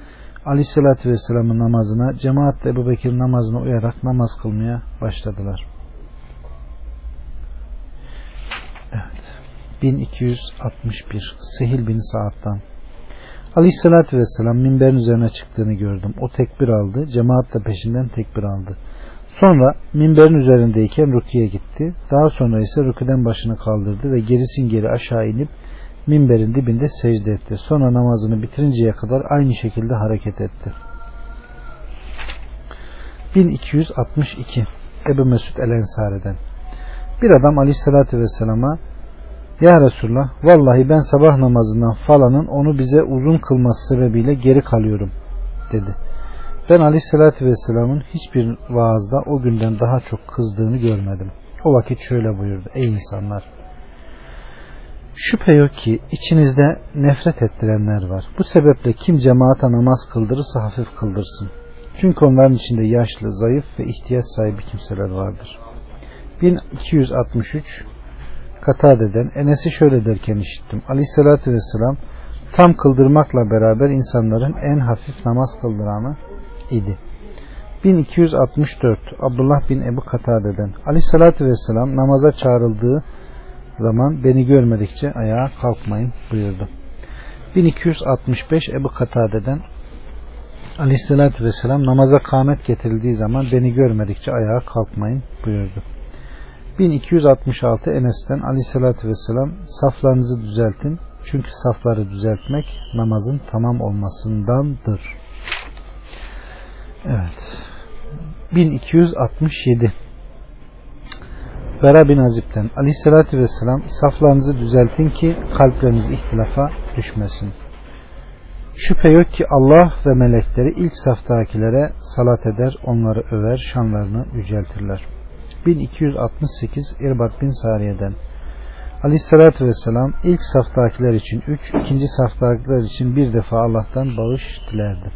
aleyhissalatü vesselamın namazına cemaatle Ebu Bekir namazına uyarak namaz kılmaya başladılar. Evet. 1261 Sehil bin Saad'dan Aleyhissalatü vesselam minberin üzerine çıktığını gördüm. O tekbir aldı. Cemaat de peşinden tekbir aldı. Sonra minberin üzerindeyken rüküye gitti. Daha sonra ise rüküden başını kaldırdı ve gerisin geri aşağı inip minberin dibinde secde etti. Sonra namazını bitirinceye kadar aynı şekilde hareket etti. 1262 Ebu Mesud El Ensari'den Bir adam aleyhissalatü vesselama Ya Resulullah vallahi ben sabah namazından falanın onu bize uzun kılması sebebiyle geri kalıyorum dedi. Ben aleyhissalatü vesselamın hiçbir vaazda o günden daha çok kızdığını görmedim. O vakit şöyle buyurdu. Ey insanlar! Şüphe yok ki içinizde nefret ettirenler var. Bu sebeple kim cemaata namaz kıldırırsa hafif kıldırsın. Çünkü onların içinde yaşlı, zayıf ve ihtiyaç sahibi kimseler vardır. 1263 Katade'den Enes'i şöyle derken işittim. Aleyhissalatü vesselam tam kıldırmakla beraber insanların en hafif namaz kıldıranı idi. 1264 Abdullah bin Ebu Katade'den Aleyhissalatü vesselam namaza çağrıldığı zaman beni görmedikçe ayağa kalkmayın buyurdu. 1265 Ebu Katade'den Aleyhissalatü vesselam namaza kâmet getirildiği zaman beni görmedikçe ayağa kalkmayın buyurdu. 1266 Enes'ten Aleyhissalatü vesselam saflarınızı düzeltin çünkü safları düzeltmek namazın tamam olmasındandır. Evet. 1267 Bera bin Azib'den Aleyhissalatü vesselam saflarınızı düzeltin ki kalpleriniz ihtilafa düşmesin. Şüphe yok ki Allah ve melekleri ilk saftakilere salat eder, onları över, şanlarını yüceltirler. 1268 İrbat bin Sariye'den Aleyhissalatü vesselam ilk saftakiler için üç, ikinci saftakiler için bir defa Allah'tan bağış dilerdi.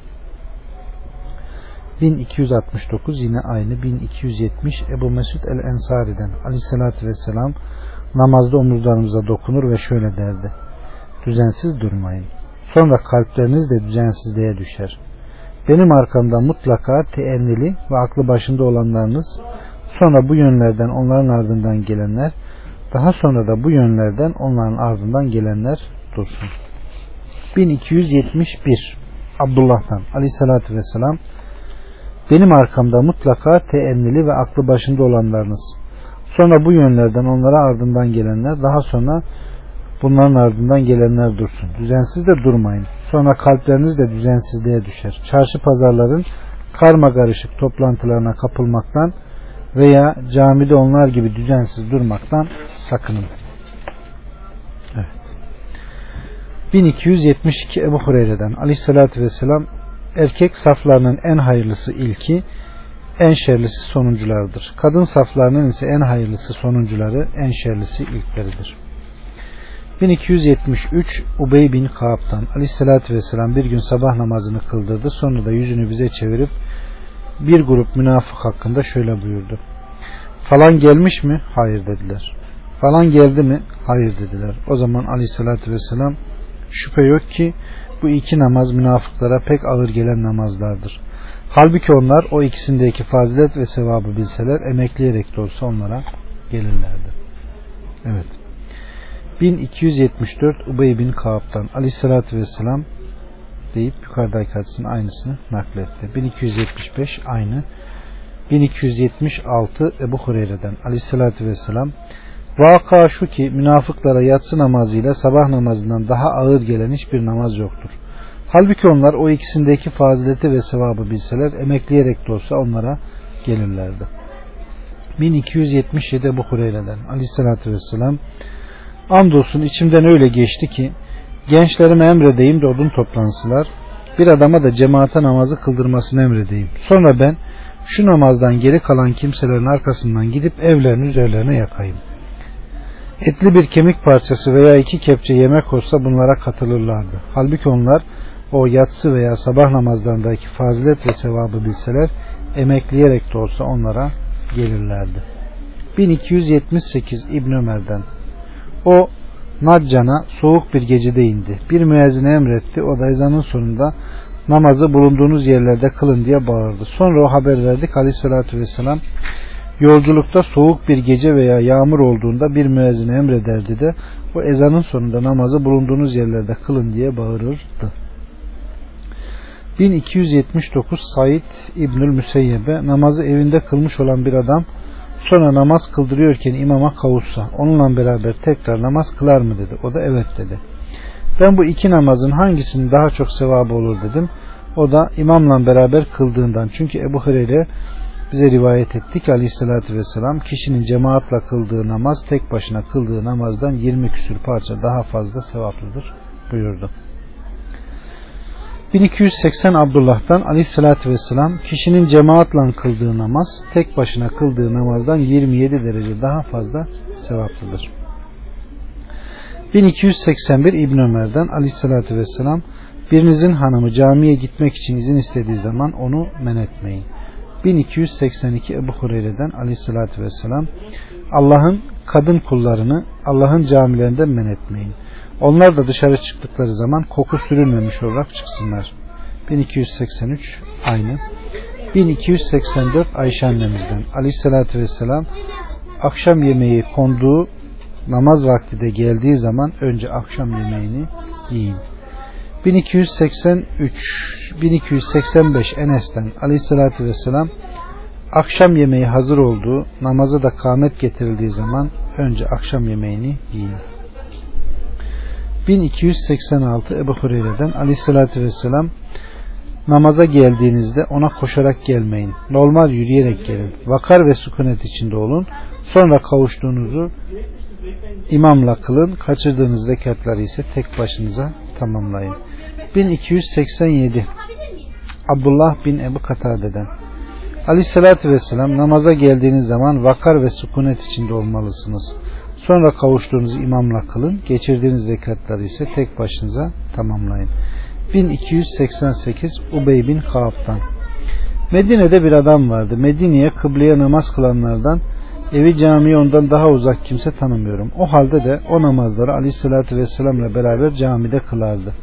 1269 yine aynı 1270 Ebu Mesud el Ensari'den Aleyhissalatü vesselam namazda omuzlarımıza dokunur ve şöyle derdi. Düzensiz durmayın. Sonra kalpleriniz de düzensizliğe düşer. Benim arkamda mutlaka teennili ve aklı başında olanlarınız Sonra bu yönlerden onların ardından gelenler, daha sonra da bu yönlerden onların ardından gelenler dursun. 1271 Abdullah'tan aleyhissalatü vesselam benim arkamda mutlaka teennili ve aklı başında olanlarınız. Sonra bu yönlerden onlara ardından gelenler, daha sonra bunların ardından gelenler dursun. Düzensiz de durmayın. Sonra kalpleriniz de düzensizliğe düşer. Çarşı pazarların karma karışık toplantılarına kapılmaktan veya camide onlar gibi düzensiz durmaktan sakının. Evet. 1272 Ebu Hureyre'den aleyhissalatü vesselam erkek saflarının en hayırlısı ilki en şerlisi sonuncularıdır. Kadın saflarının ise en hayırlısı sonuncuları en şerlisi ilkleridir. 1273 Ubey bin Kaab'dan aleyhissalatü vesselam bir gün sabah namazını kıldırdı. Sonra da yüzünü bize çevirip bir grup münafık hakkında şöyle buyurdu. Falan gelmiş mi? Hayır dediler. Falan geldi mi? Hayır dediler. O zaman aleyhissalatü vesselam şüphe yok ki bu iki namaz münafıklara pek ağır gelen namazlardır. Halbuki onlar o ikisindeki fazilet ve sevabı bilseler emekleyerek de olsa onlara gelirlerdi. Evet. 1274 Ubey bin Kaab'dan aleyhissalatü vesselam deyip yukarıdaki hadisin aynısını nakletti. 1275 aynı. 1276 Ebu Hureyre'den aleyhissalatü vesselam Vaka şu ki münafıklara yatsı namazıyla sabah namazından daha ağır gelen hiçbir namaz yoktur. Halbuki onlar o ikisindeki fazileti ve sevabı bilseler emekleyerek de olsa onlara gelirlerdi. 1277 Ebu Hureyre'den aleyhissalatü vesselam Andolsun içimden öyle geçti ki gençlerime emredeyim de odun toplansılar bir adama da cemaate namazı kıldırmasını emredeyim. Sonra ben şu namazdan geri kalan kimselerin arkasından gidip evlerin üzerlerine yakayım. Etli bir kemik parçası veya iki kepçe yemek olsa bunlara katılırlardı. Halbuki onlar o yatsı veya sabah namazlarındaki fazilet ve sevabı bilseler emekleyerek de olsa onlara gelirlerdi. 1278 İbn Ömer'den o Naccan'a soğuk bir gecede indi. Bir müezzine emretti. O da ezanın sonunda namazı bulunduğunuz yerlerde kılın diye bağırdı. Sonra o haber verdik aleyhissalatü vesselam yolculukta soğuk bir gece veya yağmur olduğunda bir müezzin emrederdi de o ezanın sonunda namazı bulunduğunuz yerlerde kılın diye bağırırdı. 1279 Said İbnül Müseyyebe namazı evinde kılmış olan bir adam sonra namaz kıldırıyorken imama kavuşsa onunla beraber tekrar namaz kılar mı dedi. O da evet dedi. Ben bu iki namazın hangisinin daha çok sevabı olur dedim. O da imamla beraber kıldığından. Çünkü Ebu Hureyre bize rivayet etti ki aleyhissalatü vesselam kişinin cemaatla kıldığı namaz tek başına kıldığı namazdan 20 küsür parça daha fazla sevaplıdır buyurdu. 1280 Abdullah'tan aleyhissalatü vesselam kişinin cemaatle kıldığı namaz tek başına kıldığı namazdan 27 derece daha fazla sevaplıdır. 1281 İbn Ömer'den aleyhissalatü vesselam birinizin hanımı camiye gitmek için izin istediği zaman onu men etmeyin. 1282 Ebu Hureyre'den aleyhissalatü vesselam Allah'ın kadın kullarını Allah'ın camilerinden men etmeyin. Onlar da dışarı çıktıkları zaman koku sürülmemiş olarak çıksınlar. 1283 aynı. 1284 Ayşe annemizden aleyhissalatü vesselam akşam yemeği konduğu namaz vakti de geldiği zaman önce akşam yemeğini yiyin. 1283 1285 Enes'ten aleyhissalatü vesselam akşam yemeği hazır olduğu namaza da kâmet getirildiği zaman önce akşam yemeğini yiyin. 1286 Ebu Hureyre'den aleyhissalatü vesselam namaza geldiğinizde ona koşarak gelmeyin. Normal yürüyerek gelin. Vakar ve sükunet içinde olun. Sonra kavuştuğunuzu imamla kılın. Kaçırdığınız zekatları ise tek başınıza tamamlayın. 1287 Abdullah bin Ebu Katade'den Aleyhissalatü Vesselam namaza geldiğiniz zaman vakar ve sükunet içinde olmalısınız. Sonra kavuştuğunuz imamla kılın. Geçirdiğiniz zekatları ise tek başınıza tamamlayın. 1288 Ubey bin Kaab'dan Medine'de bir adam vardı. Medine'ye kıbleye namaz kılanlardan evi camiye ondan daha uzak kimse tanımıyorum. O halde de o namazları aleyhissalatü vesselamla beraber camide kılardı.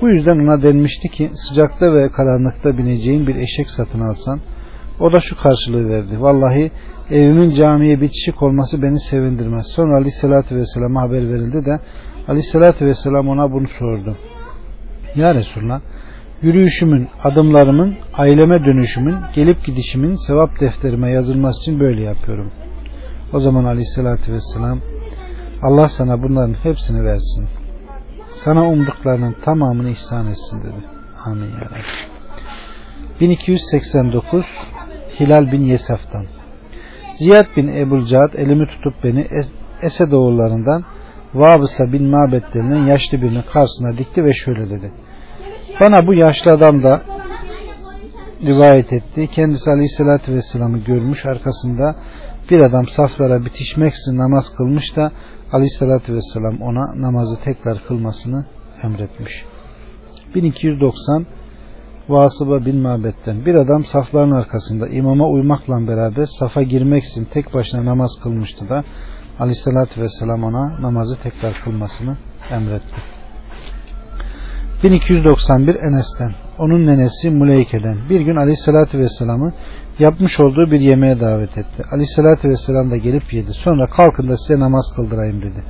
Bu yüzden ona denmişti ki sıcakta ve karanlıkta bineceğin bir eşek satın alsan o da şu karşılığı verdi. Vallahi evimin camiye bitişik olması beni sevindirmez. Sonra aleyhissalatü vesselama haber verildi de aleyhissalatü vesselam ona bunu sordu. Ya Resulallah yürüyüşümün, adımlarımın, aileme dönüşümün, gelip gidişimin sevap defterime yazılması için böyle yapıyorum. O zaman aleyhissalatü vesselam Allah sana bunların hepsini versin. Sana umduklarının tamamını ihsan etsin dedi. Amin ya Rabbi. 1289 Hilal bin Yesaf'tan Ziyad bin Ebul Cad elimi tutup beni Es oğullarından Vabısa bin Mabet denilen yaşlı birinin karşısına dikti ve şöyle dedi. Bana bu yaşlı adam da rivayet etti. Kendisi Aleyhisselatü Vesselam'ı görmüş arkasında bir adam saflara bitişmeksizin namaz kılmış da Aleyhisselatü Vesselam ona namazı tekrar kılmasını emretmiş. 1290 Vasıba bin Mabet'ten bir adam safların arkasında imama uymakla beraber safa girmek için tek başına namaz kılmıştı da Aleyhisselatü Vesselam ona namazı tekrar kılmasını emretti. 1291 Enes'ten onun nenesi Muleyke'den bir gün Aleyhisselatü Vesselam'ı yapmış olduğu bir yemeğe davet etti. Aleyhisselatü Vesselam da gelip yedi. Sonra kalkın da size namaz kıldırayım dedi.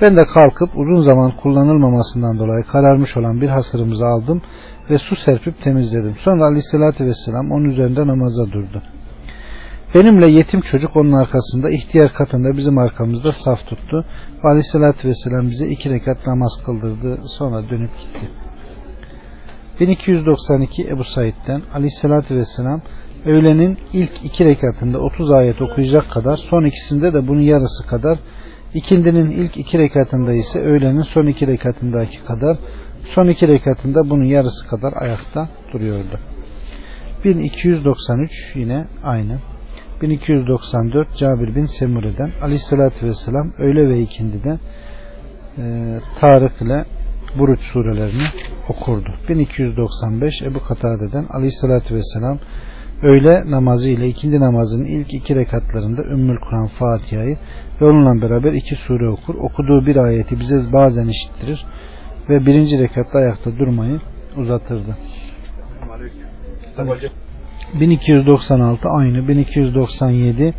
Ben de kalkıp uzun zaman kullanılmamasından dolayı kararmış olan bir hasırımızı aldım ve su serpip temizledim. Sonra aleyhissalatü vesselam onun üzerinde namaza durdu. Benimle yetim çocuk onun arkasında ihtiyar katında bizim arkamızda saf tuttu. Ve aleyhissalatü vesselam bize iki rekat namaz kıldırdı. Sonra dönüp gitti. 1292 Ebu Said'den aleyhissalatü vesselam öğlenin ilk iki rekatında 30 ayet okuyacak kadar son ikisinde de bunun yarısı kadar ikindinin ilk iki rekatında ise öğlenin son iki rekatındaki kadar son iki rekatında bunun yarısı kadar ayakta duruyordu. 1293 yine aynı. 1294 Cabir bin Semure'den Aleyhisselatü Vesselam öğle ve ikindide e, Tarık ile Buruç surelerini okurdu. 1295 Ebu Katade'den Aleyhisselatü Vesselam öğle namazı ile ikindi namazının ilk iki rekatlarında Ümmül Kur'an Fatiha'yı ve onunla beraber iki sure okur. Okuduğu bir ayeti bize bazen işittirir ve birinci rekatta ayakta durmayı uzatırdı. 1296 aynı 1297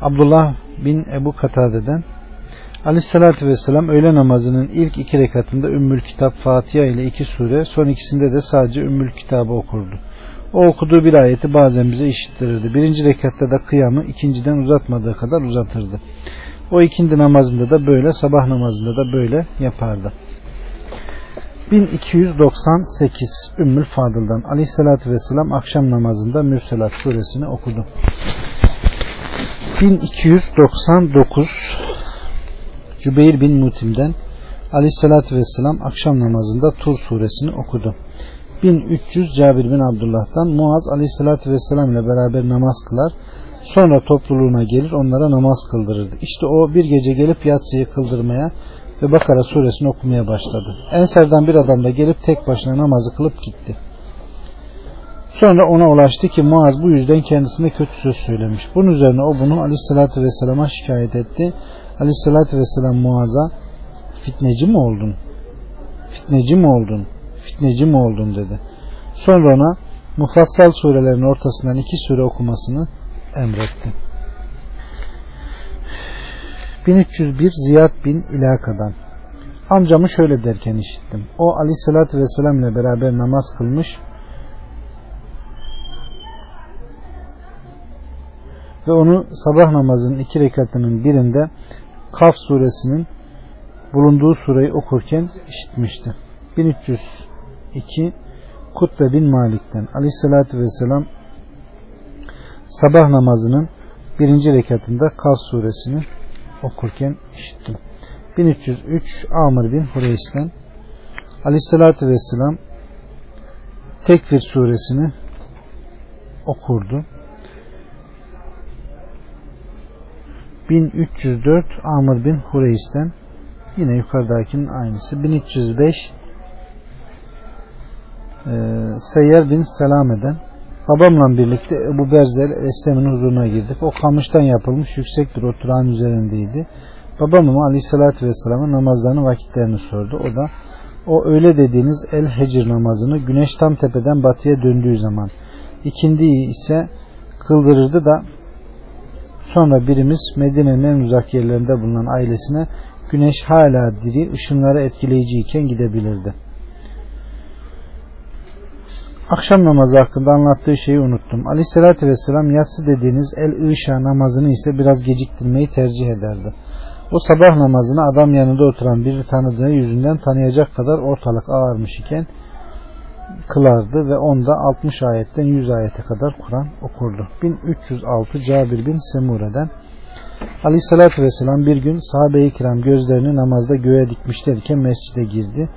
Abdullah bin Ebu Katade'den Aleyhissalatü Vesselam öğle namazının ilk iki rekatında Ümmül Kitap Fatiha ile iki sure son ikisinde de sadece Ümmül Kitabı okurdu. O okuduğu bir ayeti bazen bize işittirirdi. Birinci rekatta da kıyamı ikinciden uzatmadığı kadar uzatırdı. O ikindi namazında da böyle, sabah namazında da böyle yapardı. 1298 Ümmül Fadıl'dan Aleyhisselatü Vesselam akşam namazında Mürselat suresini okudu. 1299 Cübeyr bin Mutim'den Aleyhisselatü Vesselam akşam namazında Tur suresini okudu. 1300 Cabir bin Abdullah'tan Muaz aleyhissalatü vesselam ile beraber namaz kılar. Sonra topluluğuna gelir onlara namaz kıldırırdı. İşte o bir gece gelip yatsıyı kıldırmaya ve Bakara suresini okumaya başladı. Ensardan bir adam da gelip tek başına namazı kılıp gitti. Sonra ona ulaştı ki Muaz bu yüzden kendisine kötü söz söylemiş. Bunun üzerine o bunu aleyhissalatü vesselama şikayet etti. Aleyhissalatü vesselam Muaz'a fitneci mi oldun? Fitneci mi oldun? Fitneci mi oldun dedi. Sonra ona mufassal surelerin ortasından iki sure okumasını emretti. 1301 Ziyad bin İlaka'dan Amcamı şöyle derken işittim. O aleyhissalatü vesselam ile beraber namaz kılmış ve onu sabah namazının iki rekatının birinde Kaf suresinin bulunduğu sureyi okurken işitmişti. 1302 Kutbe bin Malik'ten Aleyhisselatü Vesselam sabah namazının birinci rekatında Kaf suresini okurken işittim. 1303 Amr bin Hureys'ten Aleyhisselatü Vesselam Tekfir suresini okurdu. 1304 Amr bin Hureys'ten yine yukarıdakinin aynısı 1305 e, Seyyar bin Selame'den babamla birlikte Ebu Berzel Eslem'in huzuruna girdik. O kamıştan yapılmış yüksek bir oturağın üzerindeydi. Babam aleyhissalatü vesselamın namazlarını vakitlerini sordu. O da o öyle dediğiniz el hecir namazını güneş tam tepeden batıya döndüğü zaman ikindi ise kıldırırdı da Sonra birimiz Medine'nin en uzak yerlerinde bulunan ailesine güneş hala diri, ışınları etkileyiciyken gidebilirdi. Akşam namazı hakkında anlattığı şeyi unuttum. Aleyhissalatü vesselam yatsı dediğiniz el ışa namazını ise biraz geciktirmeyi tercih ederdi. O sabah namazını adam yanında oturan biri tanıdığı yüzünden tanıyacak kadar ortalık ağırmış iken kılardı ve onda 60 ayetten 100 ayete kadar Kur'an okurdu. 1306 Cabir bin Semure'den Aleyhissalatü Vesselam bir gün sahabe-i kiram gözlerini namazda göğe dikmişlerken mescide girdi.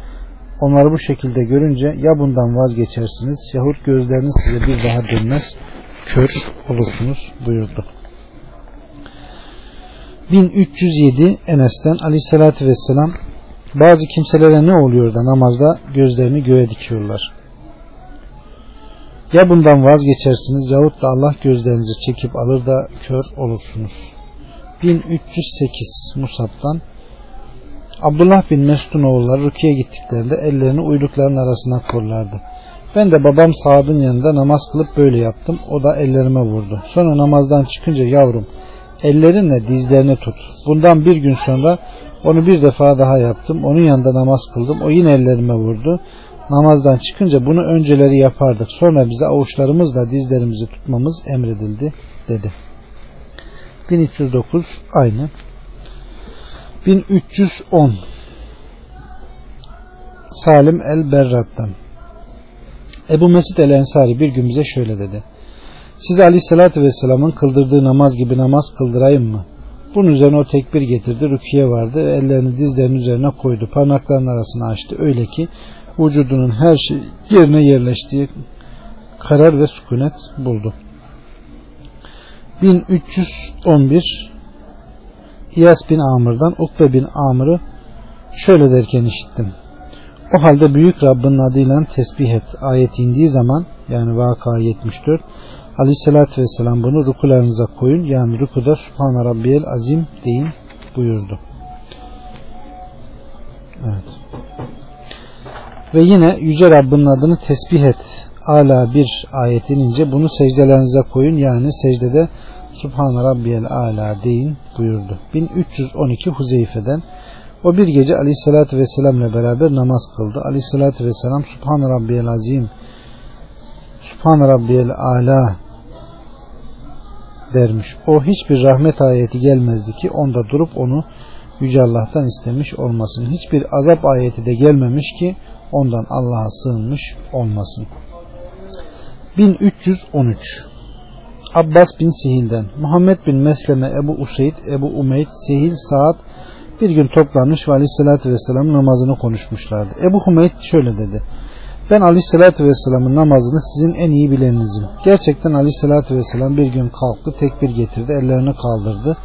Onları bu şekilde görünce ya bundan vazgeçersiniz yahut gözleriniz size bir daha dönmez kör olursunuz buyurdu. 1307 Enes'ten Aleyhissalatü Vesselam bazı kimselere ne oluyor da namazda gözlerini göğe dikiyorlar. Ya bundan vazgeçersiniz yahut da Allah gözlerinizi çekip alır da kör olursunuz. 1308 Musab'dan Abdullah bin Mesud'un oğulları Rukiye gittiklerinde ellerini uydukların arasına korlardı. Ben de babam Saad'ın yanında namaz kılıp böyle yaptım. O da ellerime vurdu. Sonra namazdan çıkınca yavrum ellerinle dizlerini tut. Bundan bir gün sonra onu bir defa daha yaptım. Onun yanında namaz kıldım. O yine ellerime vurdu namazdan çıkınca bunu önceleri yapardık. Sonra bize avuçlarımızla dizlerimizi tutmamız emredildi dedi. 1309 aynı. 1310 Salim el Berrat'tan Ebu Mesud el Ensari bir gün bize şöyle dedi. Size aleyhissalatü vesselamın kıldırdığı namaz gibi namaz kıldırayım mı? Bunun üzerine o tekbir getirdi. Rukiye vardı ellerini dizlerinin üzerine koydu. Parmaklarının arasını açtı. Öyle ki vücudunun her şey yerine yerleştiği karar ve sükunet buldu. 1311 İyas bin Amr'dan Ukbe bin Amr'ı şöyle derken işittim. O halde büyük Rabbin adıyla tesbih et. Ayet indiği zaman yani vaka 74 Aleyhisselatü Vesselam bunu rukularınıza koyun. Yani rukuda Subhane Rabbiyel Azim deyin buyurdu. Evet. Ve yine Yüce Rabbinin adını tesbih et. Ala bir ayet inince bunu secdelerinize koyun. Yani secdede Subhan Rabbiyel Ala deyin buyurdu. 1312 Huzeyfe'den o bir gece Aleyhisselatü Vesselam ile beraber namaz kıldı. Aleyhisselatü Vesselam Subhan Rabbiyel Azim Subhan Rabbiyel Ala dermiş. O hiçbir rahmet ayeti gelmezdi ki onda durup onu Yüce Allah'tan istemiş olmasın. Hiçbir azap ayeti de gelmemiş ki ondan Allah'a sığınmış olmasın. 1313 Abbas bin Sihil'den Muhammed bin Mesleme Ebu Useyd Ebu Umeyd Sihil Saad bir gün toplanmış ve aleyhissalatü vesselam namazını konuşmuşlardı. Ebu Humeyd şöyle dedi. Ben aleyhissalatü vesselamın namazını sizin en iyi bileninizim. Gerçekten aleyhissalatü vesselam bir gün kalktı tekbir getirdi ellerini kaldırdı.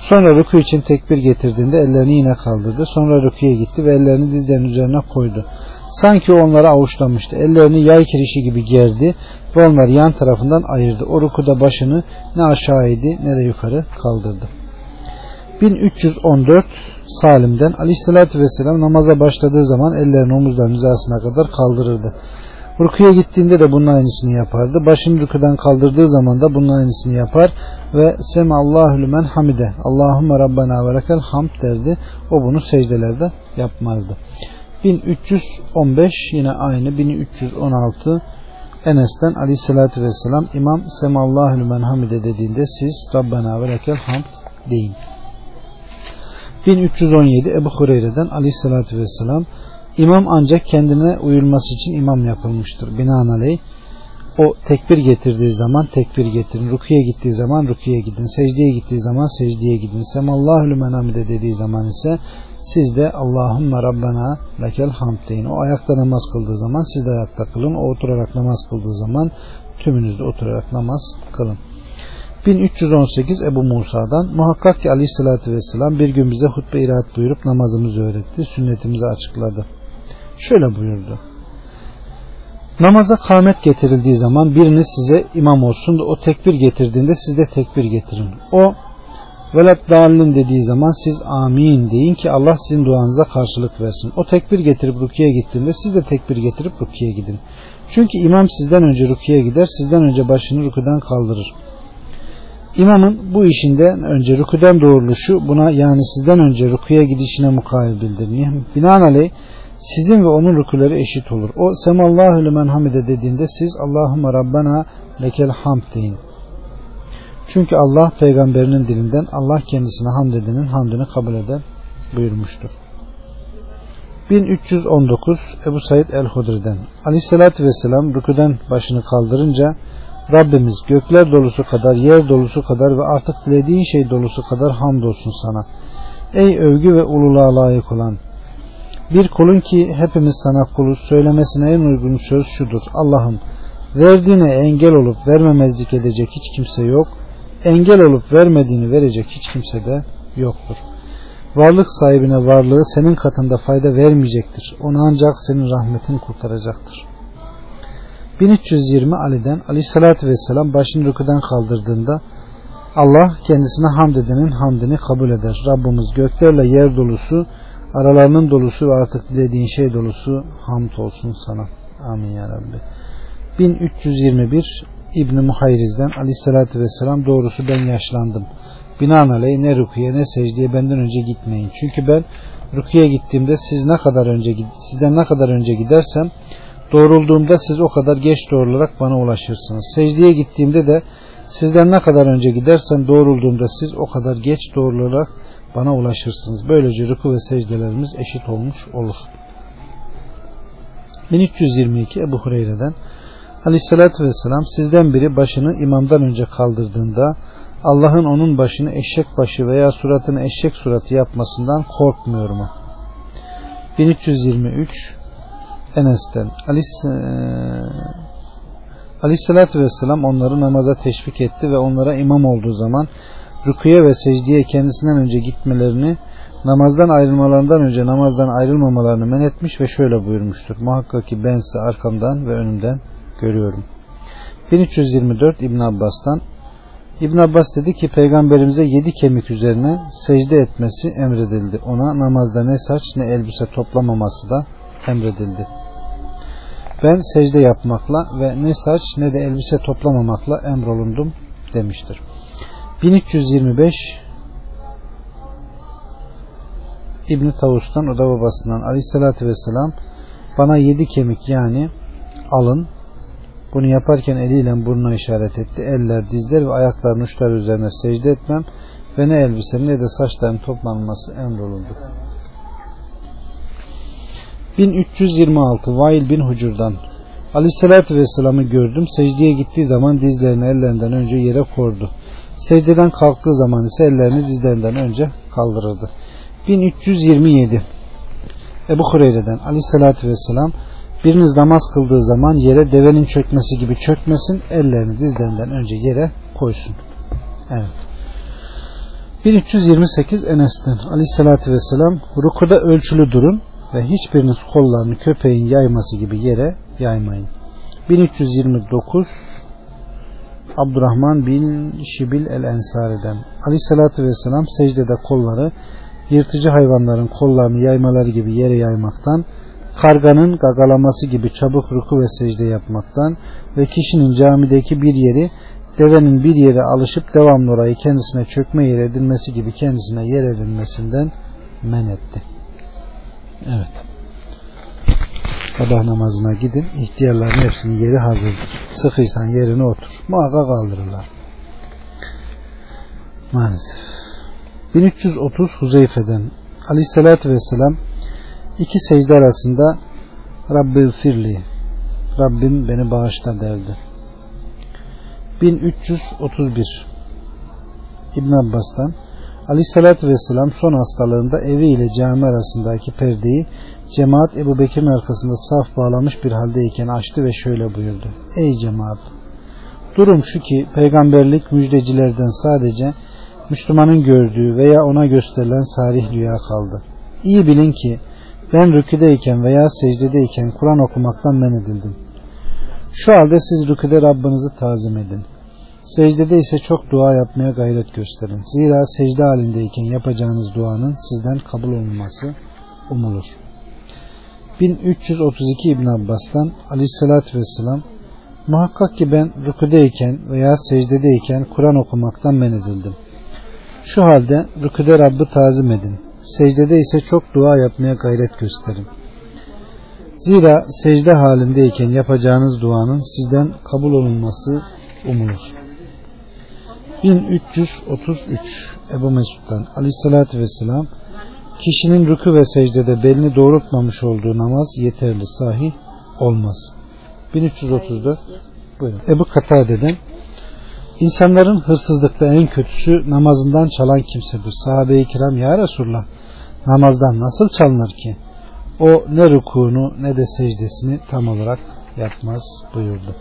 Sonra ruku için tekbir getirdiğinde ellerini yine kaldırdı. Sonra rukuya gitti ve ellerini dizlerinin üzerine koydu. Sanki onları avuçlamıştı. Ellerini yay kirişi gibi gerdi ve onları yan tarafından ayırdı. O rukuda başını ne aşağı idi ne de yukarı kaldırdı. 1314 Salim'den Aleyhisselatü Vesselam namaza başladığı zaman ellerini omuzların hizasına kadar kaldırırdı. Rukuya gittiğinde de bunun aynısını yapardı. Başını rükudan kaldırdığı zaman da bunun aynısını yapar ve Sema Allahu lümen hamide Allahümme Rabbena ve lekel hamd derdi. O bunu secdelerde yapmazdı. 1315 yine aynı 1316 Enes'ten aleyhissalatü vesselam İmam Semallahu lümen hamide dediğinde siz Rabbena ve lekel hamd deyin. 1317 Ebu Hureyre'den aleyhissalatü vesselam İmam ancak kendine uyulması için imam yapılmıştır. Binaenaleyh o tekbir getirdiği zaman tekbir getirin. Rukiye gittiği zaman rukiye gidin. Secdeye gittiği zaman secdeye gidin. Semallahu lümen hamide dediği zaman ise siz de Allahümme Rabbena lekel hamd deyin. O ayakta namaz kıldığı zaman siz de ayakta kılın. O oturarak namaz kıldığı zaman tümünüz de oturarak namaz kılın. 1318 Ebu Musa'dan muhakkak ki aleyhissalatü vesselam bir gün bize hutbe iraat buyurup namazımızı öğretti. Sünnetimizi açıkladı. Şöyle buyurdu. Namaza kâmet getirildiği zaman biriniz size imam olsun da o tekbir getirdiğinde siz de tekbir getirin. O velat dallin dediği zaman siz amin deyin ki Allah sizin duanıza karşılık versin. O tekbir getirip rukiye gittiğinde siz de tekbir getirip rukiye gidin. Çünkü imam sizden önce rukiye gider, sizden önce başını rukudan kaldırır. İmamın bu işinden önce rüküden doğruluşu buna yani sizden önce rüküye gidişine mukabildir. Binaenaleyh sizin ve onun rüküleri eşit olur. O semallahu lümen hamide dediğinde siz Allahümme Rabbena lekel hamd deyin. Çünkü Allah peygamberinin dilinden Allah kendisine hamd edenin hamdini kabul eder buyurmuştur. 1319 Ebu Said el-Hudri'den Aleyhisselatü Vesselam rüküden başını kaldırınca Rabbimiz gökler dolusu kadar, yer dolusu kadar ve artık dilediğin şey dolusu kadar hamdolsun sana. Ey övgü ve ululuğa layık olan. Bir kulun ki hepimiz sana kuluz söylemesine en uygun söz şudur. Allah'ım verdiğine engel olup vermemezlik edecek hiç kimse yok. Engel olup vermediğini verecek hiç kimse de yoktur. Varlık sahibine varlığı senin katında fayda vermeyecektir. Onu ancak senin rahmetin kurtaracaktır. 1320 Ali'den aleyhissalatü vesselam başını rükudan kaldırdığında Allah kendisine hamd edenin hamdini kabul eder. Rabbimiz göklerle yer dolusu, aralarının dolusu ve artık dilediğin şey dolusu hamd olsun sana. Amin ya Rabbi. 1321 İbni Muhayriz'den aleyhissalatü vesselam doğrusu ben yaşlandım. Binaenaleyh ne rüküye ne secdeye benden önce gitmeyin. Çünkü ben rüküye gittiğimde siz ne kadar önce sizden ne kadar önce gidersem Doğrulduğumda siz o kadar geç doğrularak bana ulaşırsınız. Secdeye gittiğimde de sizden ne kadar önce gidersem doğrulduğumda siz o kadar geç doğrularak bana ulaşırsınız. Böylece rüku ve secdelerimiz eşit olmuş olur. 1322 Ebu Hureyre'den Aleyhissalatü Vesselam sizden biri başını imamdan önce kaldırdığında Allah'ın onun başını eşek başı veya suratını eşek suratı yapmasından korkmuyor mu? 1323 Enes'ten e, Aleyhisselatü Vesselam onları namaza teşvik etti ve onlara imam olduğu zaman rüküye ve secdeye kendisinden önce gitmelerini namazdan ayrılmalarından önce namazdan ayrılmamalarını men etmiş ve şöyle buyurmuştur. Muhakkak ki ben size arkamdan ve önümden görüyorum. 1324 İbn Abbas'tan İbn Abbas dedi ki peygamberimize yedi kemik üzerine secde etmesi emredildi. Ona namazda ne saç ne elbise toplamaması da emredildi. Ben secde yapmakla ve ne saç ne de elbise toplamamakla emrolundum demiştir. 1325 İbn Tavus'tan o da babasından aleyhissalatü vesselam bana yedi kemik yani alın bunu yaparken eliyle burnuna işaret etti. Eller, dizler ve ayakların uçları üzerine secde etmem ve ne elbise ne de saçların toplanması emrolundu. 1326 Vail bin Hucur'dan Aleyhisselatü Vesselam'ı gördüm. Secdeye gittiği zaman dizlerini ellerinden önce yere kordu. Secdeden kalktığı zaman ise ellerini dizlerinden önce kaldırırdı. 1327 Ebu Hureyre'den Aleyhisselatü Vesselam Biriniz namaz kıldığı zaman yere devenin çökmesi gibi çökmesin. Ellerini dizlerinden önce yere koysun. Evet. 1328 Enes'ten Aleyhisselatü Vesselam rukuda ölçülü durun ve hiçbiriniz kollarını köpeğin yayması gibi yere yaymayın. 1329 Abdurrahman bin Şibil el-Ensari'den Aleyhisselatü Vesselam secdede kolları yırtıcı hayvanların kollarını yaymaları gibi yere yaymaktan karganın gagalaması gibi çabuk ruku ve secde yapmaktan ve kişinin camideki bir yeri devenin bir yere alışıp devamlı orayı kendisine çökme yer edilmesi gibi kendisine yer edilmesinden men etti. Evet. Sabah namazına gidin. ihtiyarların hepsinin yeri hazırdır. Sıkıysan yerine otur. Muhakkak kaldırırlar. Maalesef. 1330 Huzeyfe'den Aleyhisselatü Vesselam iki secde arasında Rabbi firli Rabbim beni bağışla derdi. 1331 İbn Abbas'tan Aleyhissalatü Vesselam son hastalığında evi ile cami arasındaki perdeyi cemaat Ebu Bekir'in arkasında saf bağlamış bir haldeyken açtı ve şöyle buyurdu. Ey cemaat! Durum şu ki peygamberlik müjdecilerden sadece Müslümanın gördüğü veya ona gösterilen sarih rüya kaldı. İyi bilin ki ben rüküdeyken veya secdedeyken Kur'an okumaktan men edildim. Şu halde siz rüküde Rabbinizi tazim edin. Secdede ise çok dua yapmaya gayret gösterin. Zira secde halindeyken yapacağınız duanın sizden kabul olması umulur. 1332 İbn Abbas'tan Aleyhisselatü Vesselam Muhakkak ki ben rüküdeyken veya secdedeyken Kur'an okumaktan men edildim. Şu halde rüküde Rabb'i tazim edin. Secdede ise çok dua yapmaya gayret gösterin. Zira secde halindeyken yapacağınız duanın sizden kabul olunması umulur. 1333 Ebu Mesud'dan Aleyhisselatü Vesselam kişinin rükü ve secdede belini doğrultmamış olduğu namaz yeterli sahih olmaz. 1334 Buyurun. Ebu Katade'den İnsanların hırsızlıkta en kötüsü namazından çalan kimsedir. Sahabe-i kiram ya Resulullah namazdan nasıl çalınır ki? O ne rükûnu ne de secdesini tam olarak yapmaz buyurdu.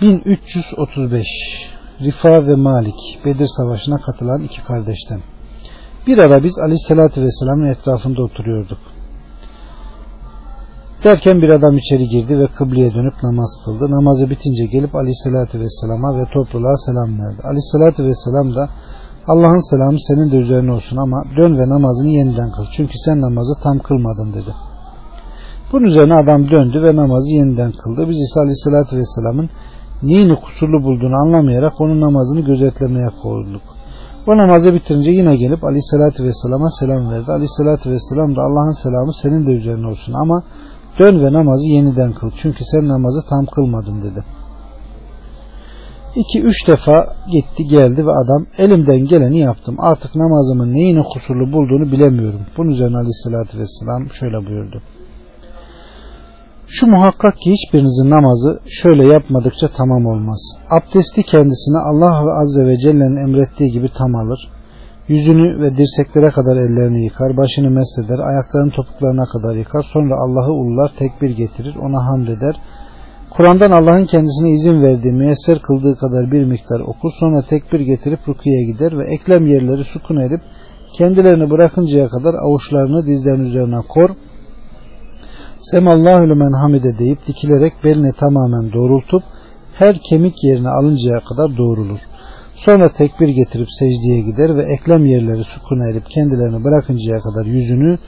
1335 Rifa ve Malik Bedir Savaşı'na katılan iki kardeşten. Bir ara biz Aleyhisselatü Vesselam'ın etrafında oturuyorduk. Derken bir adam içeri girdi ve kıbleye dönüp namaz kıldı. Namazı bitince gelip Aleyhisselatü Vesselam'a ve topluluğa selam verdi. Aleyhisselatü Vesselam da Allah'ın selamı senin de üzerine olsun ama dön ve namazını yeniden kıl. Çünkü sen namazı tam kılmadın dedi. Bunun üzerine adam döndü ve namazı yeniden kıldı. Biz ise Aleyhisselatü Vesselam'ın neyini kusurlu bulduğunu anlamayarak onun namazını gözetlemeye koyulduk. O namazı bitirince yine gelip Aleyhisselatü Vesselam'a selam verdi. Aleyhisselatü Vesselam da Allah'ın selamı senin de üzerine olsun ama dön ve namazı yeniden kıl. Çünkü sen namazı tam kılmadın dedi. İki üç defa gitti geldi ve adam elimden geleni yaptım. Artık namazımın neyini kusurlu bulduğunu bilemiyorum. Bunun üzerine Aleyhisselatü Vesselam şöyle buyurdu. Şu muhakkak ki hiçbirinizin namazı şöyle yapmadıkça tamam olmaz. Abdesti kendisine Allah ve Azze ve Celle'nin emrettiği gibi tam alır. Yüzünü ve dirseklere kadar ellerini yıkar, başını mesleder, ayaklarının topuklarına kadar yıkar. Sonra Allah'ı ullar, tekbir getirir, ona hamd eder. Kur'an'dan Allah'ın kendisine izin verdiği, müyesser kıldığı kadar bir miktar okur. Sonra tekbir getirip rukiye gider ve eklem yerleri sukun erip kendilerini bırakıncaya kadar avuçlarını dizlerin üzerine kor Semallahu lümen hamide deyip dikilerek belini tamamen doğrultup her kemik yerine alıncaya kadar doğrulur. Sonra tekbir getirip secdeye gider ve eklem yerleri sukuna erip kendilerini bırakıncaya kadar yüzünü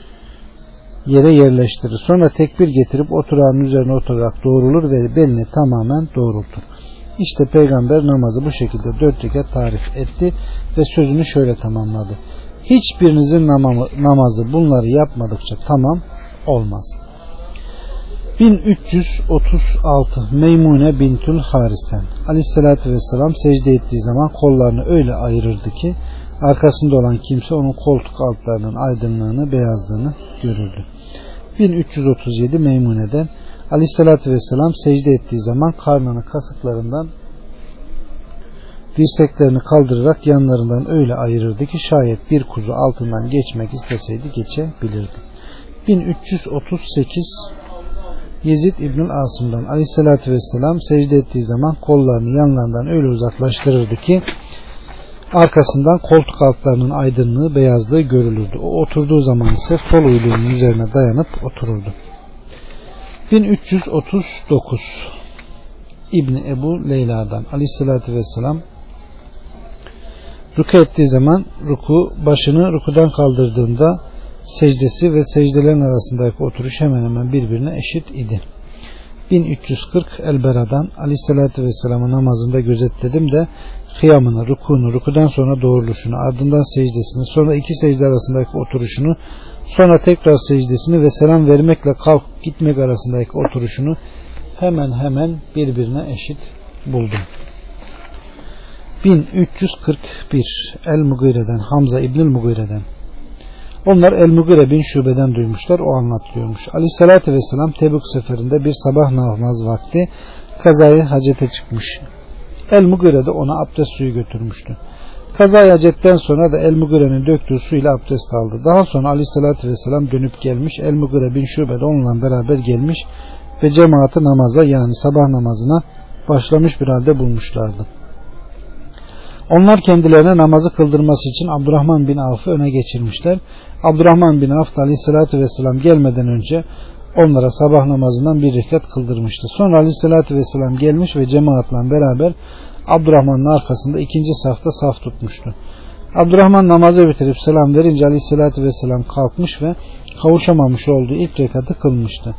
yere yerleştirir. Sonra tekbir getirip oturağın üzerine oturarak doğrulur ve belini tamamen doğrultur. İşte peygamber namazı bu şekilde dört rekat tarif etti ve sözünü şöyle tamamladı. Hiçbirinizin namazı bunları yapmadıkça tamam olmaz. 1336 Meymune bintül Haris'ten Aleyhisselatü Vesselam secde ettiği zaman kollarını öyle ayırırdı ki arkasında olan kimse onun koltuk altlarının aydınlığını beyazlığını görürdü. 1337 Meymune'den Aleyhisselatü Vesselam secde ettiği zaman karnını kasıklarından dirseklerini kaldırarak yanlarından öyle ayırırdı ki şayet bir kuzu altından geçmek isteseydi geçebilirdi. 1338 Yezid İbnül Asım'dan aleyhissalatü vesselam secde ettiği zaman kollarını yanlarından öyle uzaklaştırırdı ki arkasından koltuk altlarının aydınlığı beyazlığı görülürdü. O oturduğu zaman ise sol uyluğunun üzerine dayanıp otururdu. 1339 İbni Ebu Leyla'dan aleyhissalatü vesselam ruku ettiği zaman ruku başını rukudan kaldırdığında secdesi ve secdelerin arasındaki oturuş hemen hemen birbirine eşit idi. 1340 Elbera'dan Aleyhisselatü Vesselam'ı namazında gözetledim de kıyamını, rukunu, rukudan sonra doğruluşunu, ardından secdesini, sonra iki secde arasındaki oturuşunu, sonra tekrar secdesini ve selam vermekle kalk gitmek arasındaki oturuşunu hemen hemen birbirine eşit buldum. 1341 El-Mugire'den Hamza İbnül Mugire'den onlar El-Mugire bin Şube'den duymuşlar. O anlatıyormuş. Aleyhissalatü Vesselam Tebük seferinde bir sabah namaz vakti kazayı hacete çıkmış. El-Mugire de ona abdest suyu götürmüştü. Kazayı hacetten sonra da El-Mugire'nin döktüğü suyla abdest aldı. Daha sonra Aleyhissalatü Vesselam dönüp gelmiş. El-Mugire bin Şube de onunla beraber gelmiş ve cemaati namaza yani sabah namazına başlamış bir halde bulmuşlardı. Onlar kendilerine namazı kıldırması için Abdurrahman bin Avf'ı öne geçirmişler. Abdurrahman bin Avf aleyhissalatü vesselam gelmeden önce onlara sabah namazından bir rekat kıldırmıştı. Sonra aleyhissalatü vesselam gelmiş ve cemaatle beraber Abdurrahman'ın arkasında ikinci safta saf tutmuştu. Abdurrahman namazı bitirip selam verince aleyhissalatü vesselam kalkmış ve kavuşamamış olduğu ilk rekatı kılmıştı.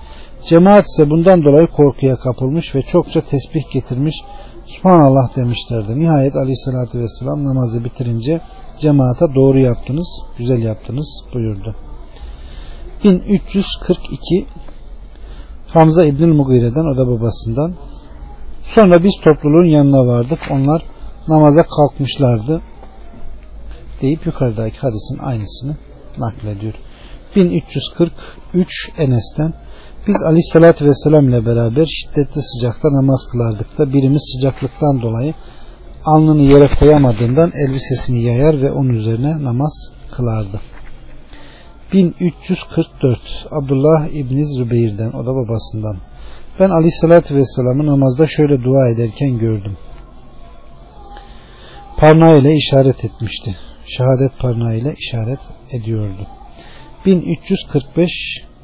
Cemaat ise bundan dolayı korkuya kapılmış ve çokça tesbih getirmiş Subhanallah demişlerdi. Nihayet aleyhissalatü vesselam namazı bitirince cemaate doğru yaptınız, güzel yaptınız buyurdu. 1342 Hamza İbnül Mugire'den o da babasından sonra biz topluluğun yanına vardık. Onlar namaza kalkmışlardı deyip yukarıdaki hadisin aynısını naklediyor. 1343 Enes'ten biz aleyhissalatü vesselam ile beraber şiddetli sıcakta namaz kılardık da birimiz sıcaklıktan dolayı alnını yere koyamadığından elbisesini yayar ve onun üzerine namaz kılardı. 1344 Abdullah İbni Zübeyir'den o da babasından ben aleyhissalatü vesselam'ı namazda şöyle dua ederken gördüm. Parnağı ile işaret etmişti. Şehadet parnağı ile işaret ediyordu. 1345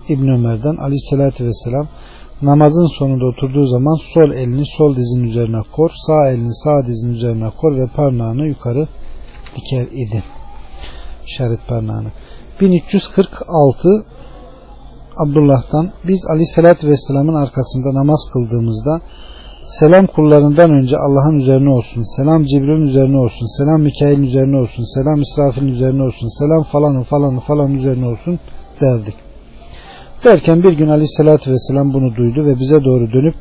İbn Ömer'den aleyhissalatü vesselam namazın sonunda oturduğu zaman sol elini sol dizin üzerine kor, sağ elini sağ dizin üzerine kor ve parmağını yukarı diker idi. İşaret parmağını. 1346 Abdullah'tan biz aleyhissalatü vesselamın arkasında namaz kıldığımızda selam kullarından önce Allah'ın üzerine olsun, selam Cibril'in üzerine olsun, selam Mikail'in üzerine olsun, selam İsrafil'in üzerine olsun, selam falanın falanın falan üzerine olsun derdik. Derken bir gün aleyhissalatü vesselam bunu duydu ve bize doğru dönüp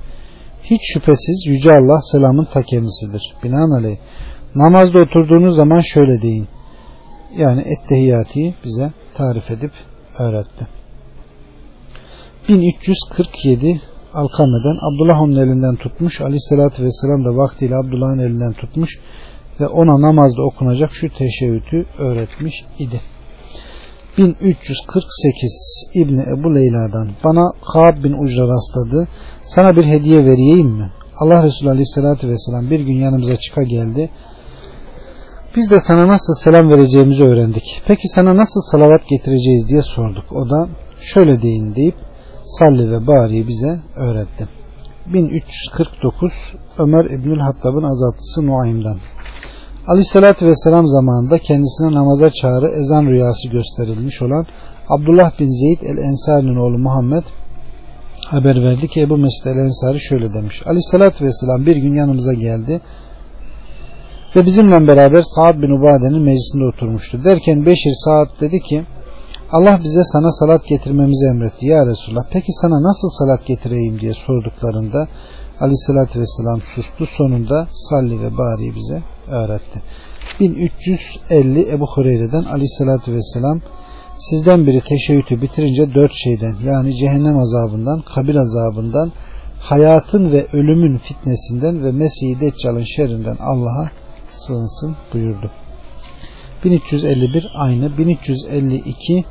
hiç şüphesiz Yüce Allah selamın ta kendisidir. Binaenaleyh namazda oturduğunuz zaman şöyle deyin. Yani ettehiyatiyi bize tarif edip öğretti. 1347 Alkame'den Abdullah onun elinden tutmuş. Aleyhissalatü vesselam da vaktiyle Abdullah'ın elinden tutmuş ve ona namazda okunacak şu teşebbütü öğretmiş idi. 1348 İbni Ebu Leyla'dan bana Kaab bin Ucra rastladı. Sana bir hediye vereyim mi? Allah Resulü Aleyhisselatü Vesselam bir gün yanımıza çıka geldi. Biz de sana nasıl selam vereceğimizi öğrendik. Peki sana nasıl salavat getireceğiz diye sorduk. O da şöyle deyin deyip salli ve bari bize öğretti. 1349 Ömer İbnül Hattab'ın azatlısı Nuaym'dan Aleyhissalatü Vesselam zamanında kendisine namaza çağrı ezan rüyası gösterilmiş olan Abdullah bin Zeyd el-Ensari'nin oğlu Muhammed haber verdi ki Ebu Mesud el-Ensari şöyle demiş. Aleyhissalatü Vesselam bir gün yanımıza geldi ve bizimle beraber Saad bin Ubade'nin meclisinde oturmuştu. Derken Beşir Saad dedi ki Allah bize sana salat getirmemizi emretti ya Resulullah. Peki sana nasıl salat getireyim diye sorduklarında Aleyhissalatü Vesselam sustu. Sonunda salli ve bari bize öğretti. 1350 Ebu Hureyre'den Aleyhissalatü Vesselam sizden biri teşeğütü bitirince dört şeyden yani cehennem azabından, kabir azabından, hayatın ve ölümün fitnesinden ve Mesih-i Deccal'ın şerrinden Allah'a sığınsın buyurdu. 1351 aynı 1352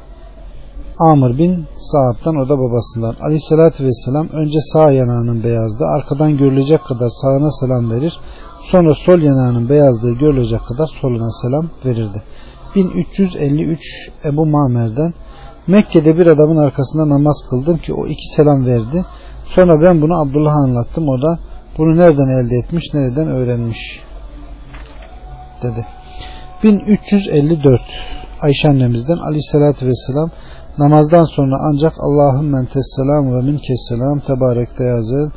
Amr bin Saad'dan o da babasından. Aleyhissalatü vesselam önce sağ yanağının beyazlığı arkadan görülecek kadar sağına selam verir. Sonra sol yanağının beyazlığı görülecek kadar soluna selam verirdi. 1353 Ebu Mamer'den Mekke'de bir adamın arkasında namaz kıldım ki o iki selam verdi. Sonra ben bunu Abdullah'a anlattım. O da bunu nereden elde etmiş, nereden öğrenmiş dedi. 1354 Ayşe annemizden aleyhissalatü vesselam namazdan sonra ancak Allah'ın mentes selam ve minkes selam tebarekte yazı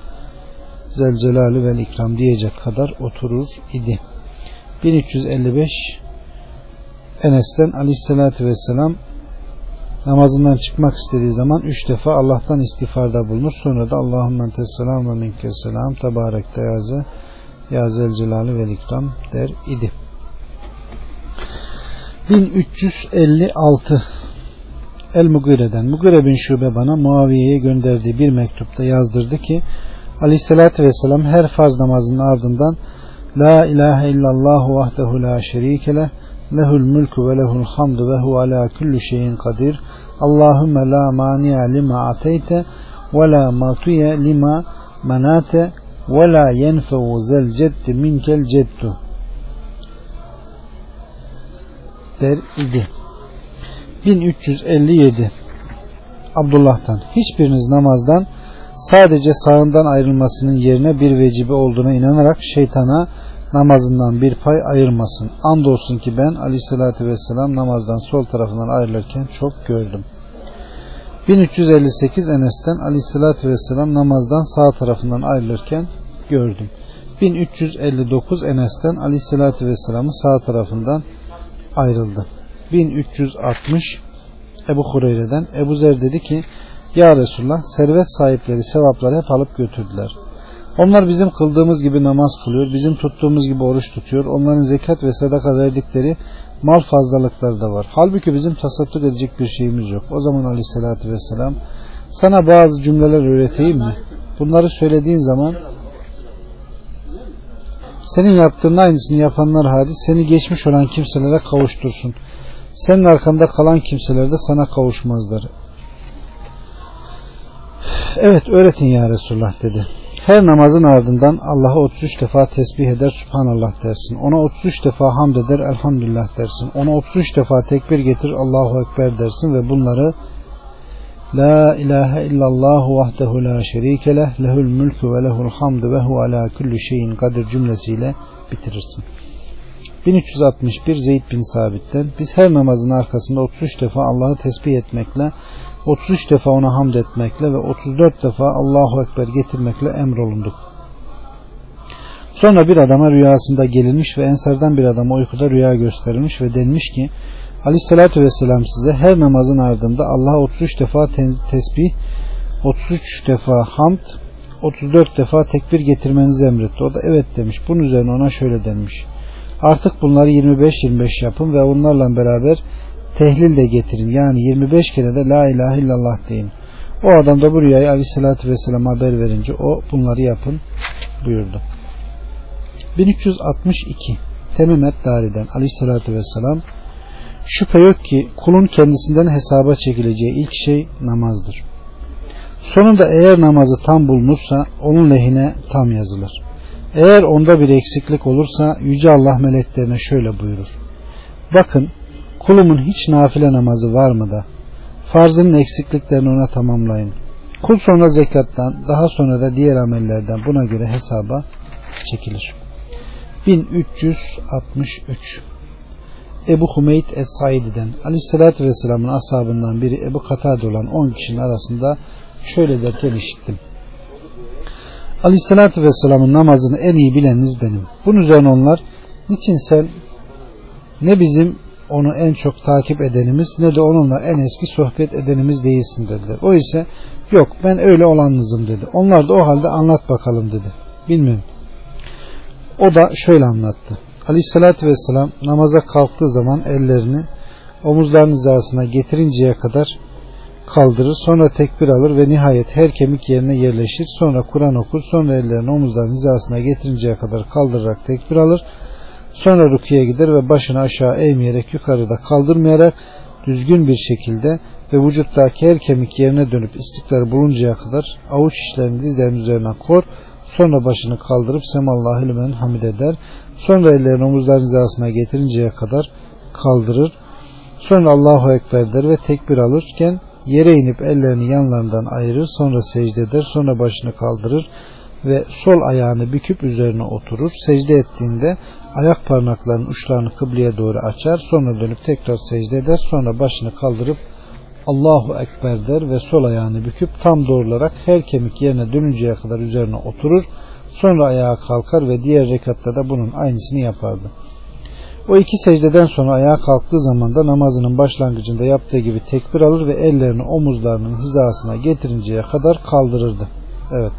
zelcelali vel ikram diyecek kadar oturur idi. 1355 Enes'ten aleyhissalatü vesselam namazından çıkmak istediği zaman üç defa Allah'tan istiğfarda bulunur. Sonra da Allahümme tesselam ve minke selam tebarek teyaze ya zelcelali vel ikram der idi. 1356 El Mugire'den Mugire bin Şube bana Muaviye'ye gönderdiği bir mektupta yazdırdı ki Aleyhisselatü Vesselam her farz namazının ardından La ilahe illallah vahdehu la şerike leh lehul mulku ve lehul hamdu ve hu ala kulli şeyin kadir. Allahümme la mani'a lima ateyte ve la matuye lima manate ve la yenfevu zel ceddi minkel ceddu der idi. 1357 Abdullah'tan hiçbiriniz namazdan sadece sağından ayrılmasının yerine bir vecibe olduğuna inanarak şeytana namazından bir pay ayırmasın. Andolsun ki ben aleyhissalatü vesselam namazdan sol tarafından ayrılırken çok gördüm. 1358 Enes'ten aleyhissalatü vesselam namazdan sağ tarafından ayrılırken gördüm. 1359 Enes'ten aleyhissalatü vesselamın sağ tarafından ayrıldı. 1360 Ebu Hureyre'den Ebu Zer dedi ki Ya Resulullah servet sahipleri sevapları hep alıp götürdüler. Onlar bizim kıldığımız gibi namaz kılıyor, bizim tuttuğumuz gibi oruç tutuyor. Onların zekat ve sadaka verdikleri mal fazlalıkları da var. Halbuki bizim tasadduk edecek bir şeyimiz yok. O zaman aleyhissalatü vesselam sana bazı cümleler öğreteyim mi? Bunları söylediğin zaman senin yaptığın aynısını yapanlar hariç seni geçmiş olan kimselere kavuştursun. Senin arkanda kalan kimseler de sana kavuşmazlar. Evet öğretin ya Resulullah dedi. Her namazın ardından Allah'a 33 defa tesbih eder Subhanallah dersin. Ona 33 defa hamd eder Elhamdülillah dersin. Ona 33 defa tekbir getir Allahu Ekber dersin ve bunları La ilahe illallah vahdehu la şerike leh lehul mülkü ve lehul hamdu ve hu ala kulli şeyin kadir cümlesiyle bitirirsin. 1361 Zeyd bin Sabit'ten biz her namazın arkasında 33 defa Allah'ı tesbih etmekle 33 defa ona hamd etmekle ve 34 defa Allahu Ekber getirmekle emrolunduk. Sonra bir adama rüyasında gelinmiş ve ensardan bir adama uykuda rüya gösterilmiş ve denmiş ki Aleyhissalatü vesselam size her namazın ardında Allah'a 33 defa tesbih 33 defa hamd 34 defa tekbir getirmenizi emretti. O da evet demiş. Bunun üzerine ona şöyle denmiş. Artık bunları 25-25 yapın ve onlarla beraber tehlil de getirin. Yani 25 kere de la ilahe illallah deyin. O adam da bu rüyayı aleyhissalatü vesselam haber verince o bunları yapın buyurdu. 1362 Temimet Dari'den aleyhissalatü vesselam Şüphe yok ki kulun kendisinden hesaba çekileceği ilk şey namazdır. Sonunda eğer namazı tam bulunursa onun lehine tam yazılır. Eğer onda bir eksiklik olursa Yüce Allah meleklerine şöyle buyurur. Bakın kulumun hiç nafile namazı var mı da farzının eksikliklerini ona tamamlayın. Kul sonra zekattan daha sonra da diğer amellerden buna göre hesaba çekilir. 1363 Ebu Humeyd Es-Saidi'den Aleyhisselatü Vesselam'ın ashabından biri Ebu Katade olan 10 kişinin arasında şöyle derken işittim. Aleyhisselatü Vesselam'ın namazını en iyi bileniniz benim. Bunun üzerine onlar niçin sen ne bizim onu en çok takip edenimiz ne de onunla en eski sohbet edenimiz değilsin dediler. O ise yok ben öyle olanınızım dedi. Onlar da o halde anlat bakalım dedi. Bilmiyorum. O da şöyle anlattı. Aleyhissalatü vesselam namaza kalktığı zaman ellerini omuzlarının hizasına getirinceye kadar kaldırır. Sonra tekbir alır ve nihayet her kemik yerine yerleşir. Sonra Kur'an okur. Sonra ellerini omuzlarının hizasına getirinceye kadar kaldırarak tekbir alır. Sonra rukiye gider ve başını aşağı eğmeyerek yukarıda kaldırmayarak düzgün bir şekilde ve vücuttaki her kemik yerine dönüp istikrar buluncaya kadar avuç içlerini dizlerin üzerine kor sonra başını kaldırıp semallahu limen hamid eder sonra ellerini omuzların hizasına getirinceye kadar kaldırır sonra Allahu Ekber der ve tekbir alırken yere inip ellerini yanlarından ayırır sonra secde eder sonra başını kaldırır ve sol ayağını büküp üzerine oturur. Secde ettiğinde ayak parmaklarının uçlarını kıbleye doğru açar. Sonra dönüp tekrar secde eder. Sonra başını kaldırıp Allahu Ekber der ve sol ayağını büküp tam doğrularak her kemik yerine dönünceye kadar üzerine oturur. Sonra ayağa kalkar ve diğer rekatta da bunun aynısını yapardı. O iki secdeden sonra ayağa kalktığı zaman da namazının başlangıcında yaptığı gibi tekbir alır ve ellerini omuzlarının hizasına getirinceye kadar kaldırırdı. Evet.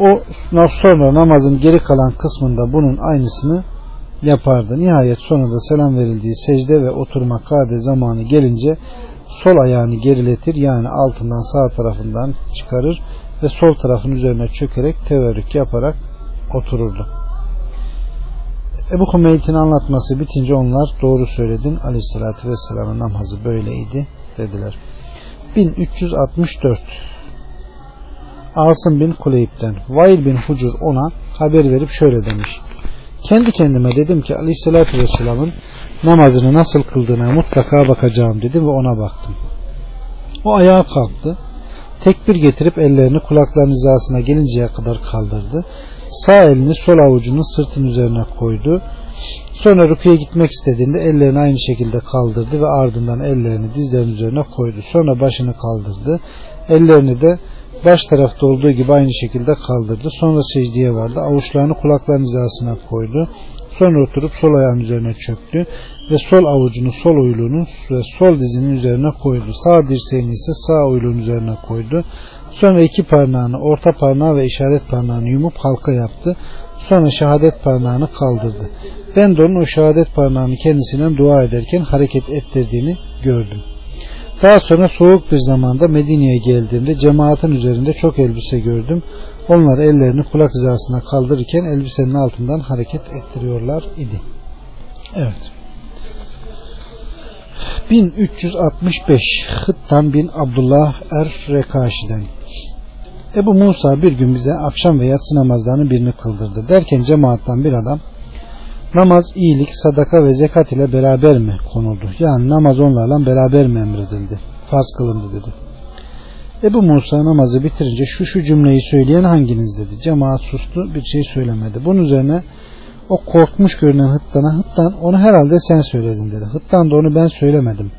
O sonra namazın geri kalan kısmında bunun aynısını yapardı. Nihayet sonunda selam verildiği secde ve oturma kade zamanı gelince sol ayağını geriletir yani altından sağ tarafından çıkarır ve sol tarafın üzerine çökerek teverrük yaparak otururdu. Ebu Hümeyt'in anlatması bitince onlar doğru söyledin aleyhissalatü vesselamın namazı böyleydi dediler. 1364 Asım bin Kuleyb'den Vail bin Hucur ona haber verip şöyle demiş. Kendi kendime dedim ki aleyhissalatü vesselamın namazını nasıl kıldığına mutlaka bakacağım dedim ve ona baktım. O ayağa kalktı. Tekbir getirip ellerini kulaklarının hizasına gelinceye kadar kaldırdı. Sağ elini sol avucunun sırtın üzerine koydu. Sonra rüküye gitmek istediğinde ellerini aynı şekilde kaldırdı ve ardından ellerini dizlerin üzerine koydu. Sonra başını kaldırdı. Ellerini de baş tarafta olduğu gibi aynı şekilde kaldırdı. Sonra secdeye vardı. Avuçlarını kulakların hizasına koydu. Sonra oturup sol ayağının üzerine çöktü ve sol avucunu sol uyluğunun ve sol dizinin üzerine koydu. Sağ dirseğini ise sağ uyluğun üzerine koydu. Sonra iki parmağını, orta parmağı ve işaret parmağını yumup halka yaptı. Sonra şehadet parmağını kaldırdı. Ben de onun o şehadet parmağını kendisinden dua ederken hareket ettirdiğini gördüm. Daha sonra soğuk bir zamanda Medine'ye geldiğimde cemaatin üzerinde çok elbise gördüm. Onlar ellerini kulak hizasına kaldırırken elbisenin altından hareket ettiriyorlar idi. Evet. 1365 Hıttan bin Abdullah Er Rekaşi'den Ebu Musa bir gün bize akşam ve yatsı namazlarının birini kıldırdı. Derken cemaattan bir adam namaz, iyilik, sadaka ve zekat ile beraber mi konuldu? Yani namaz onlarla beraber mi emredildi? Farz kılındı dedi. Ebu Musa namazı bitirince şu şu cümleyi söyleyen hanginiz dedi. Cemaat sustu bir şey söylemedi. Bunun üzerine o korkmuş görünen Hıttan'a Hıttan onu herhalde sen söyledin dedi. Hıttan da onu ben söylemedim.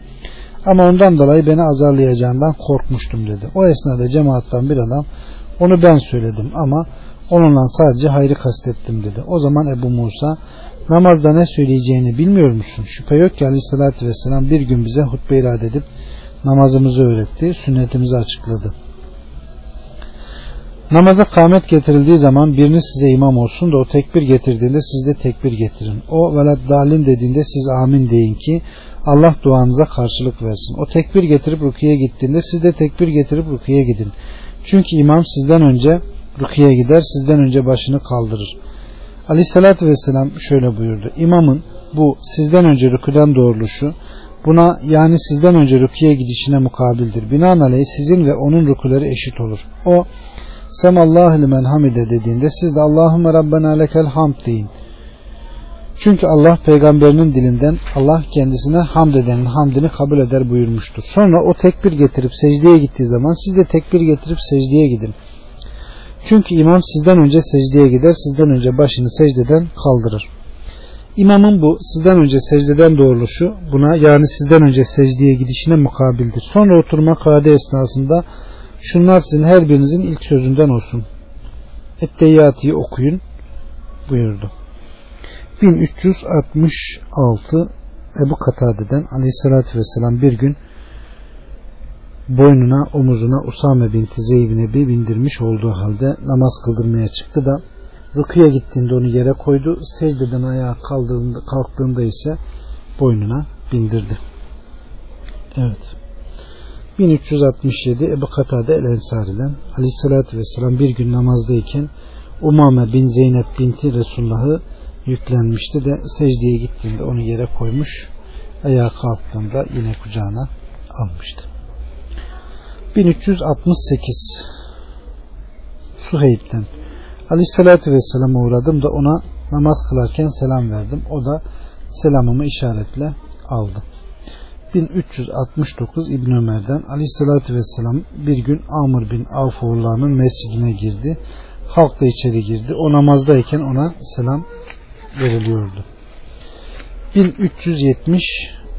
Ama ondan dolayı beni azarlayacağından korkmuştum dedi. O esnada cemaattan bir adam onu ben söyledim ama onunla sadece hayrı kastettim dedi. O zaman Ebu Musa namazda ne söyleyeceğini bilmiyor musun? Şüphe yok ki aleyhissalatü vesselam bir gün bize hutbe irade edip namazımızı öğretti, sünnetimizi açıkladı. Namaza kâmet getirildiği zaman biriniz size imam olsun da o tekbir getirdiğinde siz de tekbir getirin. O velad dalin dediğinde siz amin deyin ki Allah duanıza karşılık versin. O tekbir getirip rukiye gittiğinde siz de tekbir getirip rukiye gidin. Çünkü imam sizden önce rukiye gider, sizden önce başını kaldırır. Aleyhissalatü vesselam şöyle buyurdu. İmamın bu sizden önce rüküden doğruluşu buna yani sizden önce rüküye gidişine mukabildir. Binaenaleyh sizin ve onun rüküleri eşit olur. O Semallahu limen hamide dediğinde siz de Allahümme Rabbena lekel hamd deyin. Çünkü Allah peygamberinin dilinden Allah kendisine hamd edenin hamdini kabul eder buyurmuştur. Sonra o tekbir getirip secdeye gittiği zaman siz de tekbir getirip secdeye gidin. Çünkü imam sizden önce secdeye gider, sizden önce başını secdeden kaldırır. İmamın bu sizden önce secdeden doğruluşu buna yani sizden önce secdeye gidişine mukabildir. Sonra oturma kade esnasında şunlar sizin her birinizin ilk sözünden olsun. Etteyyati'yi okuyun buyurdu. 1366 Ebu Katade'den aleyhissalatü vesselam bir gün boynuna omuzuna Usame binti Zeyd bin bindirmiş olduğu halde namaz kıldırmaya çıktı da rüküye gittiğinde onu yere koydu. Secdeden ayağa kaldığında, kalktığında ise boynuna bindirdi. Evet. 1367 Ebu Katade El Ensari'den Aleyhisselatü Vesselam bir gün namazdayken Umame bin Zeynep binti Resulullah'ı yüklenmişti de secdeye gittiğinde onu yere koymuş ayağa kalktığında yine kucağına almıştı. 1368 Suheyb'den Aleyhisselatü Vesselam'a uğradım da ona namaz kılarken selam verdim. O da selamımı işaretle aldı. 1369 İbn Ömer'den Aleyhisselatü Vesselam bir gün Amr bin Avf oğullarının mescidine girdi. Halk da içeri girdi. O namazdayken ona selam veriliyordu. 1370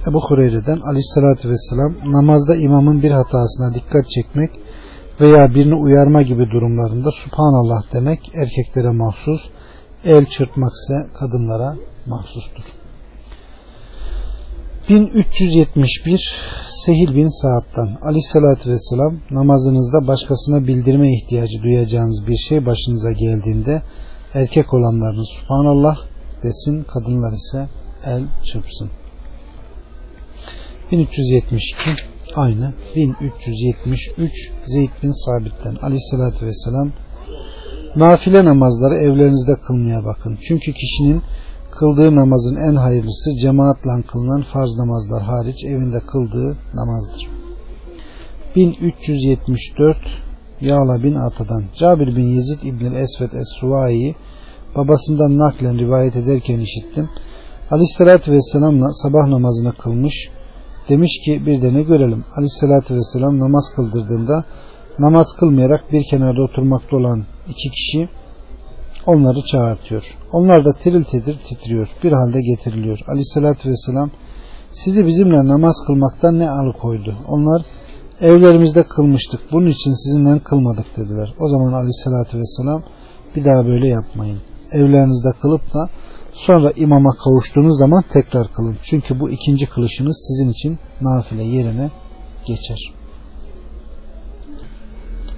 Ebu Hureyre'den Aleyhisselatü Vesselam namazda imamın bir hatasına dikkat çekmek veya birini uyarma gibi durumlarında Subhanallah demek erkeklere mahsus, el çırpmak ise kadınlara mahsustur. 1371 Sehil bin Sa'd'dan Aleyhisselatü Vesselam namazınızda başkasına bildirme ihtiyacı duyacağınız bir şey başınıza geldiğinde erkek olanlarınız Subhanallah desin kadınlar ise el çırpsın. 1372 aynı 1373 Zeyd bin Sabit'ten Aleyhisselatü Vesselam nafile namazları evlerinizde kılmaya bakın. Çünkü kişinin kıldığı namazın en hayırlısı cemaatle kılınan farz namazlar hariç evinde kıldığı namazdır. 1374 Yağla bin Ata'dan Cabir bin Yezid İbnül Esved Es-Suvai'yi babasından naklen rivayet ederken işittim. Aleyhissalatü Vesselam'la sabah namazını kılmış. Demiş ki bir de ne görelim. Aleyhissalatü Vesselam namaz kıldırdığında namaz kılmayarak bir kenarda oturmakta olan iki kişi onları çağırtıyor. Onlar da tiril tedir titriyor. Bir halde getiriliyor. Aleyhissalatü vesselam sizi bizimle namaz kılmaktan ne alıkoydu? Onlar evlerimizde kılmıştık. Bunun için sizinle kılmadık dediler. O zaman aleyhissalatü vesselam bir daha böyle yapmayın. Evlerinizde kılıp da sonra imama kavuştuğunuz zaman tekrar kılın. Çünkü bu ikinci kılışınız sizin için nafile yerine geçer.